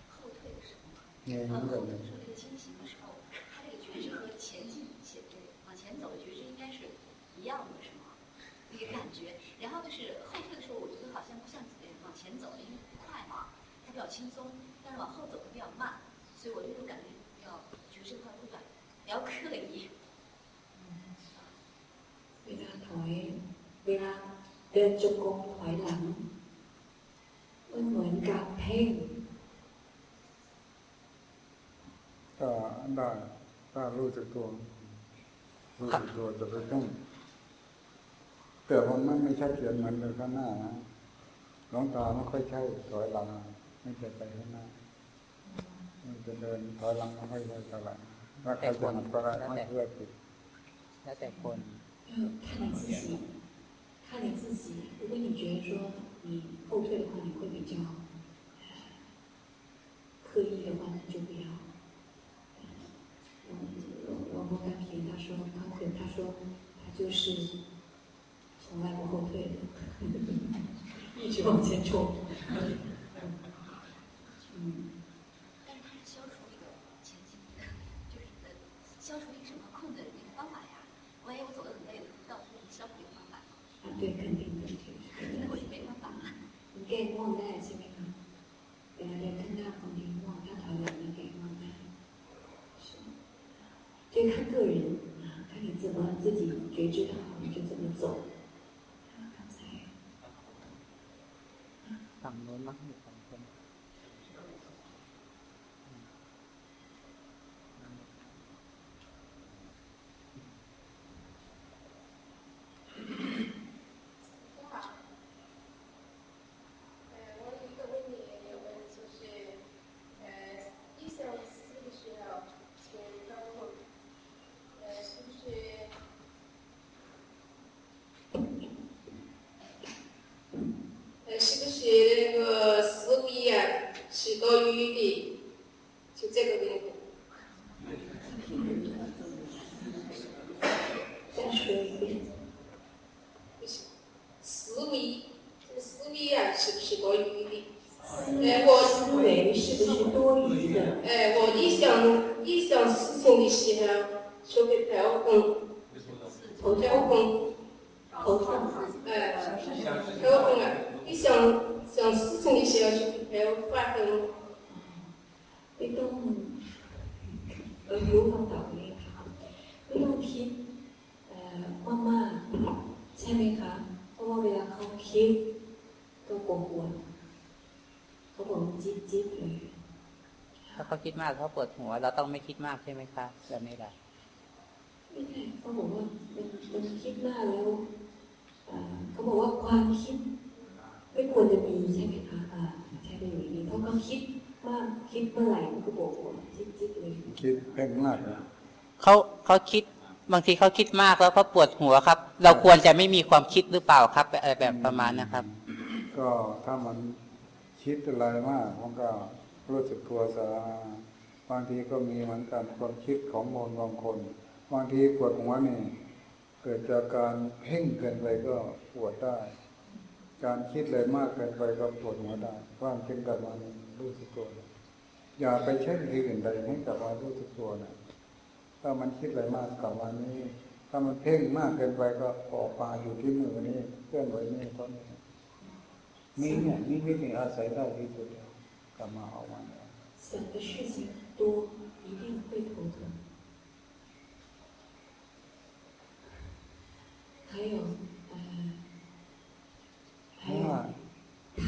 后退的时候， เนี่ย 呃， เหมือนกัน 后 เลย 退这个清醒的时候，它这个觉知和前进前这往前走的觉知应该是一样的，是吗？那个感觉。然后就是后退的时候，我觉得好像不像往前走，因为不快嘛，它比较轻松，但是往后走的比较慢，所以我这种感觉比较觉知的话，不敢比较刻意。 เวลาถอย เวลาเดินจงกรมถอยหลัง มันเหมือนการเพ่ง ก็ได้ถ้ารู้สึกตัวรู้สึกตัวจะไปต้องแต่มันไม่ไม่ใช่เขียนเหมือนเดินข้างหน้านะหลวงตาไม่ค่อยใช่ถอยหลังไม่จะไปข้างหน้ามันจะเดินถอยหลังไม่ค่อยใช่เท่าไหร่ถ้าใครจะหัดก็ได้ไม่เพื่อติด แล้วแต่คน 就看你自己，看你自己。如果你觉得说你后退的话，你会比较刻意的话，那就不要。 刚平他说，刚平他说，他就是从来不后退的，一直往前冲。嗯，对，肯定的，我也没办法，你给莫文蔚寄去没？给他点能量，鼓。看个人，看你怎么自己觉知它，你就怎么走。刚才，挡了吗？ มากเขาปวดหัว เราต้องไม่คิดมากใช่ไหมคะแบบนี้แหละไม่ใช่เขาบอกว่ามันมันคิดมากแล้วเขาบอกว่าความคิด ไม่ควรจะมีใช่ไหมคะอ่าใช่เป็นอย่างนี้เพราะเขาคิดมากคิดเมื่อไหร่มันก็ปวดหัวจิ๊บจิ๊บเลยคิดเพ่งมากนะเขาเขาคิดบางทีเขาคิดมากแล้วเขาปวดหัวครับ เราควรจะไม่มีความคิดหรือเปล่าครับอะไรแบบประมาณนะครับ ก็ถ้ามันคิดอะไรมากมันก็รู้สึกตัวซะบางทีก็มีเหมือนกันความคิดของมนบางคน บางทีปวดหัวนี่เกิดจากการเพ่งเกินไปก็ปวดได้ การคิดเลยมากเกินไปก็ปวดหัวได้ว่างจึงกับมารู้สึกตัว อย่าไปเช่นที่อื่นใดให้กับมารู้สึกตัวนะถ้ามันคิดอะไรมากกลับมานี้ ถ้ามันเพ่งมากเกินไปก็ออกมาอยู่ที่มือนี่เคลื่อนไหวนี่ก็นี่นี่เนี่ยนี่วิธีอาศัยได้ที่สุดกลับมาเอกมาวันนี้ 多，一定会头疼。还有，呃，还有太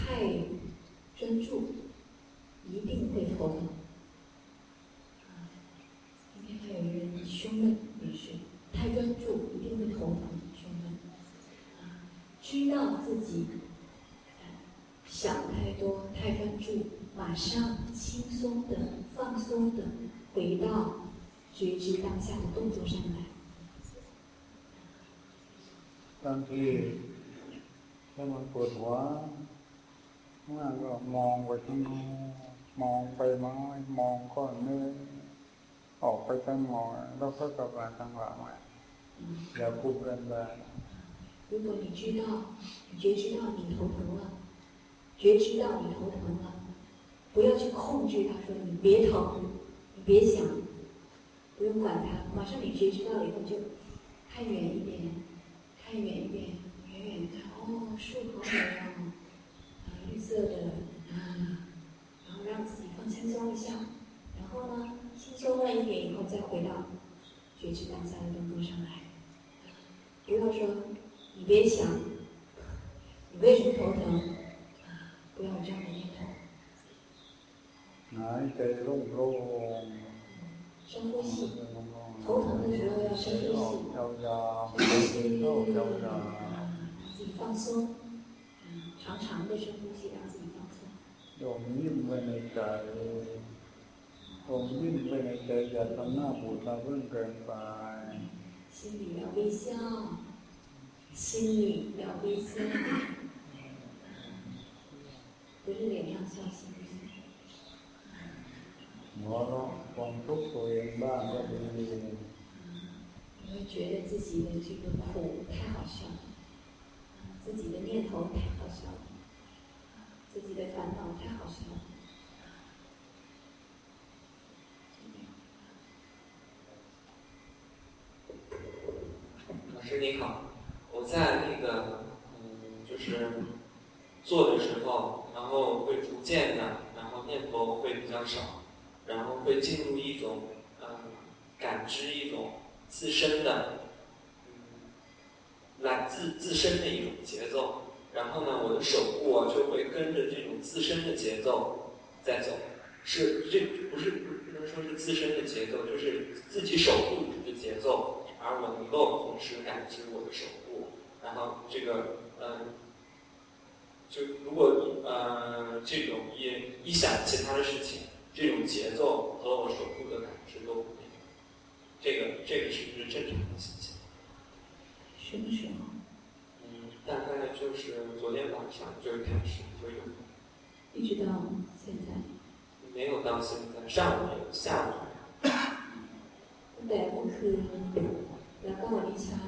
专注，一定会头疼。今天还有人胸闷也是，太专注一定会头疼、胸闷。知道自己想太多、太专注，马上轻松的、放松的回到觉知当下的动作上来。 บางทีถ้ามันปวดหัวมากก็มองไปข้างนอกมองไปไม้มองก้อนเนื้อออกไปทางหมอแล้วก็กลับมาทางหลังอย่าคุบกันไป 如果你知道，你觉知到你头疼了，觉知到你头疼了， 不要去控制他，说你别疼，你别想，不用管它，马上你觉知到了以后就看远一点，看远一点，远远看，哦，树好美哦，啊，绿色的，啊，然后让自己放轻松一下，然后呢，轻松了一点以后再回到觉知当下的动作上来，不要说。你别想，你为什么头疼？不要有这样的念头。หายใจโล่ง 深呼吸， ๆ 头疼的时候要深呼吸， ยาวๆเข้ายาว 自己放松，长长的深呼吸，让自己放松。 ๆโยมยิ้มไว้ในใจโยมยิ้มไว้ในใจอย่าทำหน้าบูดตาเพิ่งเกินไป 心里要微笑，心里要微笑，不是脸上笑，心 里 หัวเราะความทุกข์ตัวเองบ้างก็ดี 你会觉得自己的这个苦太好笑了，自己的念头太好笑了，自己的烦恼太好笑了。 老师您好，我在那个嗯，就是做的时候，然后会逐渐的，然后念头会比较少， 然后会进入一种呃感知一种自身的嗯来自自身的一种节奏，然后呢，我的手部啊就会跟着这种自身的节奏在走，是这不是不能说是自身的节奏，就是自己手部的节奏。而我能够同时感知我的手部，然后这个嗯，就如果呃这种一一想其他的事情，这种节奏和我手部的感知都不一样，这个这个是不是正常的现象？什么时候？嗯，大概就是昨天晚上就开始就有。 一直到现在。没有到现在，上午没有，下午没有。ตั้งแต่เมื่อคืนแล้วก็วันนี้เช้า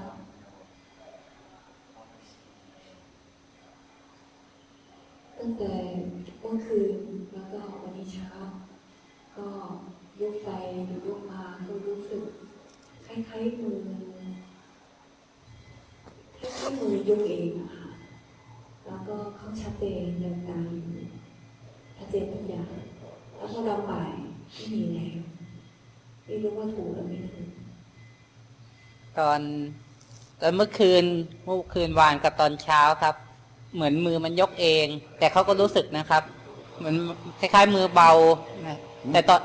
ตั้งแต่เมื่อคืนแล้วก็วันนี้เช้า ก็ยกไปยกมาก็รู้สึกคล้ายๆมือคล้ายๆมือยกเองอะค่ะแล้วก็เขาชัดเจนเดินตามชัดเจนทุกอย่างแล้วพอเราบ่ายไม่มีแล้วไม่รู้ว่าถูกหรือไม่ถูกตอนตอนเมื่อคืนเมื่อคืนวานกับตอนเช้าครับ เหมือนมือมันยกเอง แต่เขาก็รู้สึกนะครับ เหมือนคล้ายๆมือเบา แต่ตอน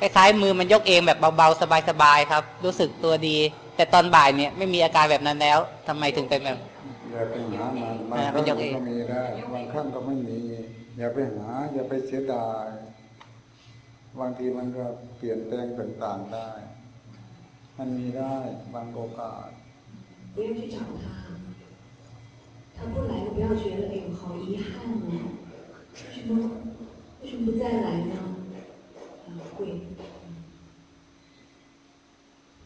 คล้ายๆมือมันยกเองแบบเบาๆสบายๆครับ รู้สึกตัวดี แต่ตอนบ่ายเนี่ยไม่มีอาการแบบนั้นแล้ว ทำไมถึงเป็นแบบ อย่าไปหามันบางครั้งก็มีได้บางครั้งก็ไม่มี อย่าไปหา อย่าไปเสียดายบางทีมันก็เปลี่ยนแปลงต่างๆได้ มันมีได้บางโอกาส不要去找他，他不来，不要觉得哎呦好遗憾哦，为什么为什么不再来呢？ 啊，会，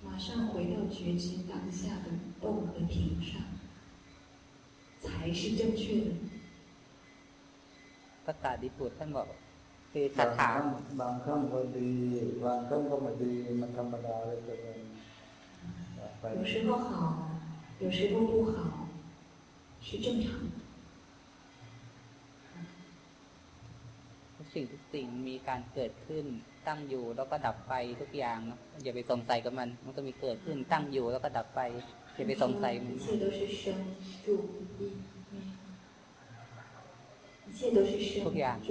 马上回到觉知当下的动和停上，才是正确的。ภาษาดิปุท่านบอกคือคาถาบางครั้งก็ดีบางครั้งก็ไม่ดีมันธรรมดาเลยเกิน有时候好，有时候不好，是正常的。 สิ่งทุกสิ่งมีการเกิดขึ้น ตั้งอยู่แล้วก็ดับไปทุกอย่างเนาะอย่าไปสงสัยกับมัน มันก็มีเกิดขึ้น ตั้งอยู่แล้วก็ดับไปอย่าไปสงสัยมัน一切都是生、住、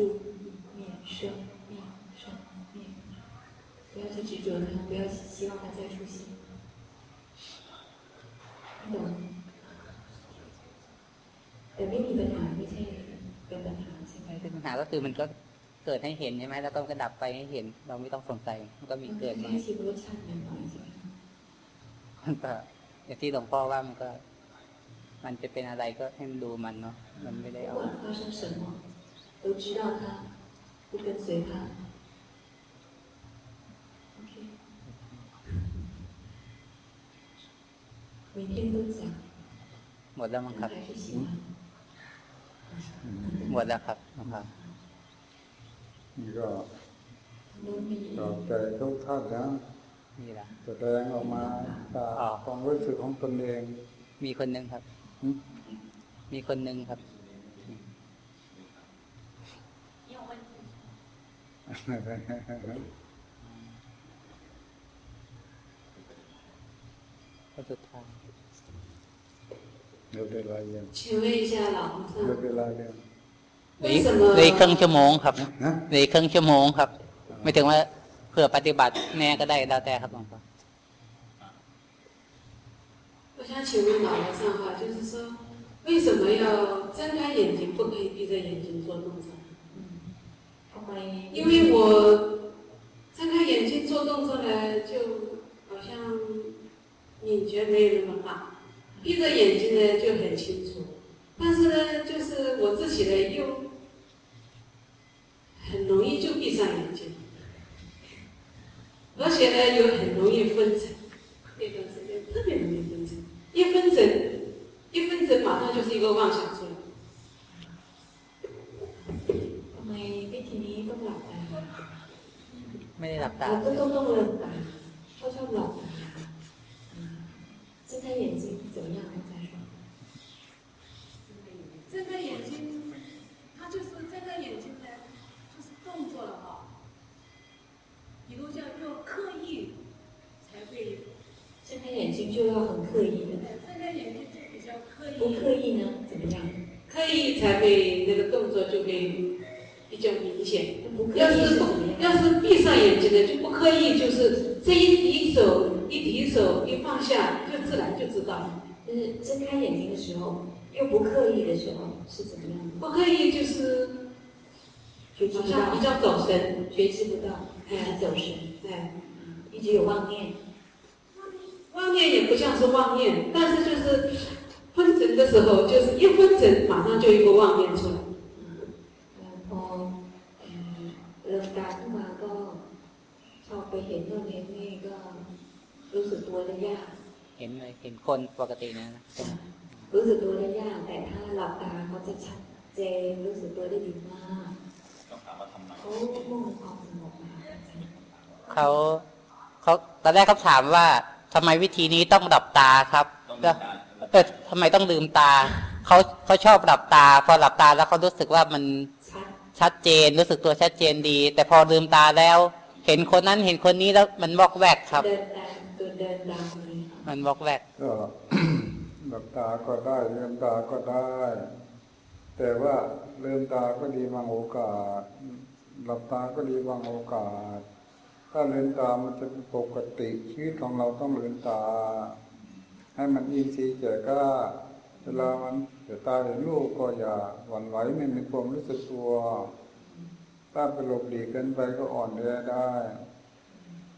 灭、生、灭、生、灭。不要去执着它，不要希望它再出现。懂แต่ไม่มีปัญหาไม่ใช่เป็นปัญหาใช่ไหมปัญหาก็คือมันก็ เกิดให้เห็นใช่ไหมแล้วก็มันก็ดับไปให้เห็น เราไม่ต้องสนใจมันก็มีเกิดมามันก็อย่างที่หลวงพ่อว่ามันก็ มันจะเป็นอะไรก็ให้มันดูมันเนาะมันไม่ได้เอาหมดแล้วมั้งครับ หมดแล้วครับนะครับ นี่ก็ตอบใจทุกท่านนะนี่แหละแสดงออกมาตาความรู้สึกของตนเอง มีคนหนึ่งครับ มีคนหนึ่งครับคนสุดท้าย有เวลาเรียน请问一下老和尚有เวลาเรียน เลยครึ่งชั่วโมงครับเลยครึ่งชั่วโมงครับ ไม่ถึงว่าเผื่อปฏิบัติแน่ก็ได้แล้วแต่ครับหลวงพ่อ我想请问老和尚哈，就是说，为什么要睁开眼睛，不可以闭着眼睛做动作？因为我睁开眼睛做动作呢，就好像敏觉没有那么大，闭着眼睛呢就很清楚。但是呢，就是我自己呢又 很容易就闭上眼睛，而且呢又很容易分层，那段时间特别容易分层，一分层一分层马上就是一个妄想出来。ทำไมวิธีนี้ต้องหลับตาไม่ได้หลับตาก็ต้องต้องเลืมตาเขาชอบหลับตา睁开眼睛怎么样？再说。睁开眼睛，他就是睁开眼睛呢，就是 动作了哈。比如像要刻意才会，睁开眼睛就要很刻意的。睁开眼睛就比较刻意。不刻意呢，怎么样？刻意才会那个动作就会比较明显。要是要是闭上眼睛的就不刻意，就是这一提手一提手一放下，就自然就知道。就是睁开眼睛的时候。又不刻意的时候是怎么样的？不刻意就是觉知不到，比较走神，觉知不到，哎，走神，哎，一直有妄念。妄念也不像是妄念，但是就是分层的时候，就是一分层马上就一个妄念出来。พอ ตาขึ้นมาก็ชอบไปเห็นโน่นเห็นนี่ก็รู้สึกตัวได้ยาก เห็นเลยเห็นคนปกตินะเป็น รู้สึกตัวได้ยาก แต่ถ้าหลับตาเขาจะชัดเจนรู้สึกตัวได้ดีมาก เขามุ่งความสงบมาเขาเขาตอนแรกเขาถามว่าทำไมวิธีนี้ต้องหลับตาครับก็เออทำไมต้องลืมตาเขาเขาชอบหลับตา พอหลับตาแล้วเขารู้สึกว่ามันชัดชัดเจนรู้สึกตัวชัดเจนดี แต่พอลืมตาแล้ว เห็นคนนั้นเห็นคนนี้แล้วมันวอกแวกครับเดินตามตัวเดินตามเลยมันวอกแวกก็หลับตาก็ได้ลืมตาก็ได้ แต่ว่าลืมตาก็ดีบางโอกาส หลับตาก็ดีบางโอกาส ถ้าลืมตามันจะเป็นปกติชีวิตของเราต้องลืมตา ให้มันอินทรีย์แก่กล้าเวลามันจะตาเห็นลูกก็อย่าหวั่นไหวไม่มีความรู้สึกตัว ถ้าไปหลบหลีกกินไปก็อ่อนแอได้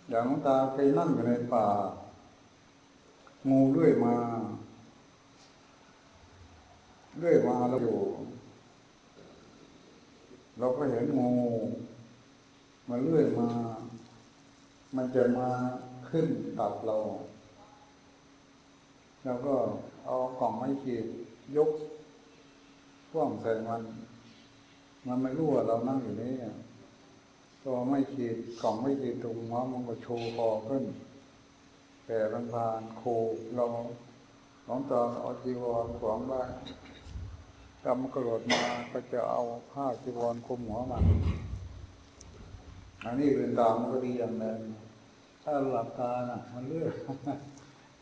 อย่างหลวงตาเคยนั่งอยู่ในป่า งูเลื่อยมา เลื่อยมาเราอยู่ เราก็เห็นงูมาเลื่อยมา มันจะมาขึ้นตับเราเราก็เอากล่องไม้ขีดยกพ่วงใส่มัน มันไม่รู้ว่าเรานั่งอยู่นี่ตัวไม่ขีดกล่องไม่ขีดตรงหัวมันก็โชว์คอขึ้น แต่บางพานโครูเราหลวงตาเอาจีวรขวางไว้ กำมันกระโดดมาก็จะเอาผ้าจีวรคลุมหัวมันอันนี้เป็นตามนก็ดีอย่างหนึ่งถ้าหลับตาน่ะ มันเลือก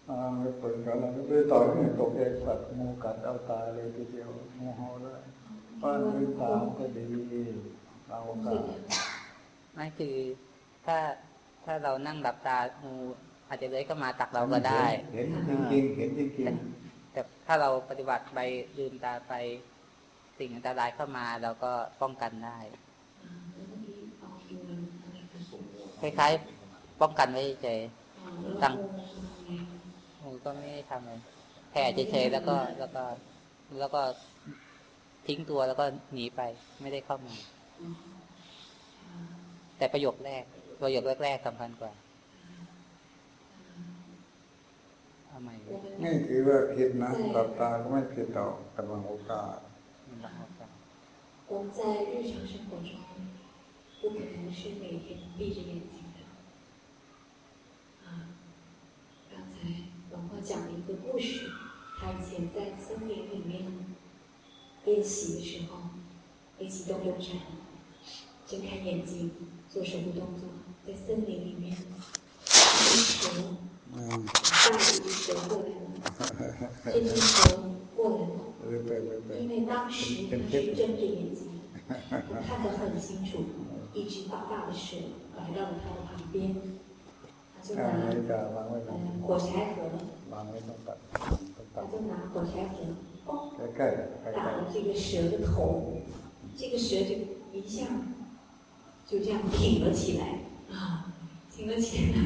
มันไม่เปิดกันแล้วด้วยต่อยให้ตกเองสัตว์งูกัดเอาตายเลยทีเดียวงูเห่าเลยป้านลืมตามันก็ดีเราโอกาสนั่นคือถ้าถ้าเรานั่งหลับตางูอาจจะเลื้อยเข้ามาตักเราก็ได้ เห็นจริงๆเห็นจริง แต่ถ้าเราปฏิบัติไปลืมตาไปสิ่งอันตรายเข้ามาเราก็ป้องกันได้คล้ายๆป้องกันไว้เฉยตั้งงูก็ไม่ทำเลยแผ่เฉยๆแล้วก็แล้วก็ แล้วก็ทิ้งตัวแล้วก็หนีไปไม่ได้เข้ามา แต่ประโยคแรกประโยคแรกๆสำคัญกว่า เอาใหม่เลย ๆนี่ถือว่าผิดนะหลับตาก็ไม่ผิดต่อกแต่บางโอกาส มันต้องเอาไป 我们在日常生活中不可能是每天闭着眼睛的。啊，刚才龙婆讲了一个故事，他以前在森林里面练习的时候，练习动作禅，睁开眼睛做手部动作，在森林里面，一只 大蛇过来了，这蛇过来了，因为当时他是睁着眼睛，看得很清楚，一只大大的蛇来到了他的旁边，他就拿嗯火柴盒，他就拿火柴盒，哦，打了这个蛇的头，这个蛇就一下就这样挺了起来，啊，挺了起来。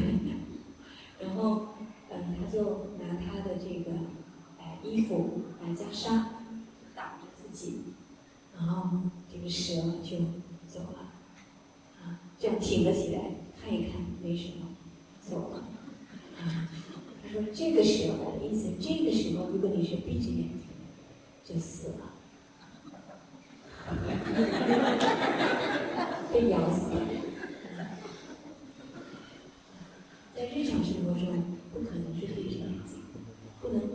然后嗯，他就拿他的这个呃衣服来袈裟挡着自己，然后这个蛇就走了，啊，这样挺了起来，看一看没什么，走了。啊，他说这个时候的意思，这个时候如果你是闭着眼睛，就死了，被咬死了。在日常生活中，不可能是闭着眼睛，不能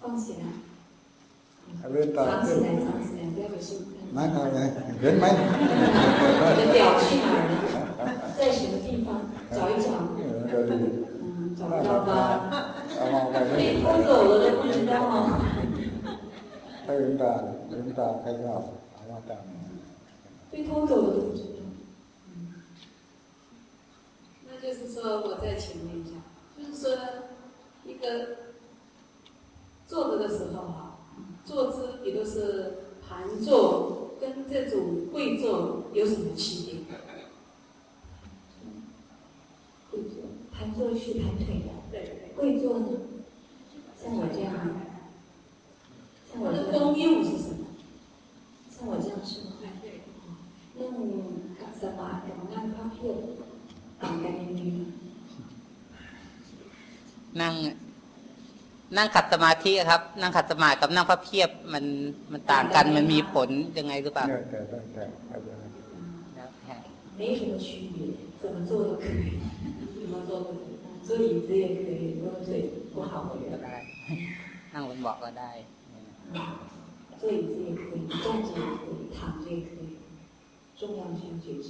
放起来，藏起来，藏起来，不要给人的表去哪儿了？在什么地方？找一找。找不到吧？被偷走了都不知道。被人打，人打开药，阿妈。被偷走了都不知道。那就是说，我再请问一下，就是说，一个。坐着的时候啊，坐姿也都是盘坐，跟这种跪坐有什么区别？盘坐是盘腿的，跪坐呢，像我这样，像我这样，那是什么？像我这样是吗？那你干什么？怎么那么胖？干干净。那。 นั่ง นั่งขัดสมาธิครับ นั่งขัดสมาธิกับนั่งพระเพียบมันมันต่างกันมันมีผลยังไงหรือเปล่า เนี่ยแต่แต่แต่อาจารย์ แล้วแต่ 没什么区别，怎么做都可以，怎么做都可以，坐椅子也可以，坐腿不好的 ก็ 人， ได้ นั่งบนเบาะก็ได้ 坐椅子也可以，站着也可以，躺着也可以，重要是要觉知。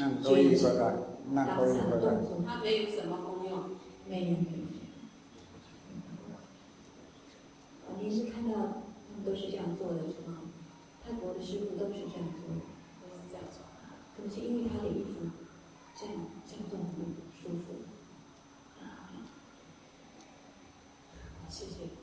นั่งเก้าอี้ก็ได้นั่งเก้าอี้ก็ได้ 它没有什么功用。没有没有。 你是看到他们都是这样做的是吗？泰国的师傅都是这样做的都是这样做的。都是因为他的衣服这样这样做很舒服。谢谢。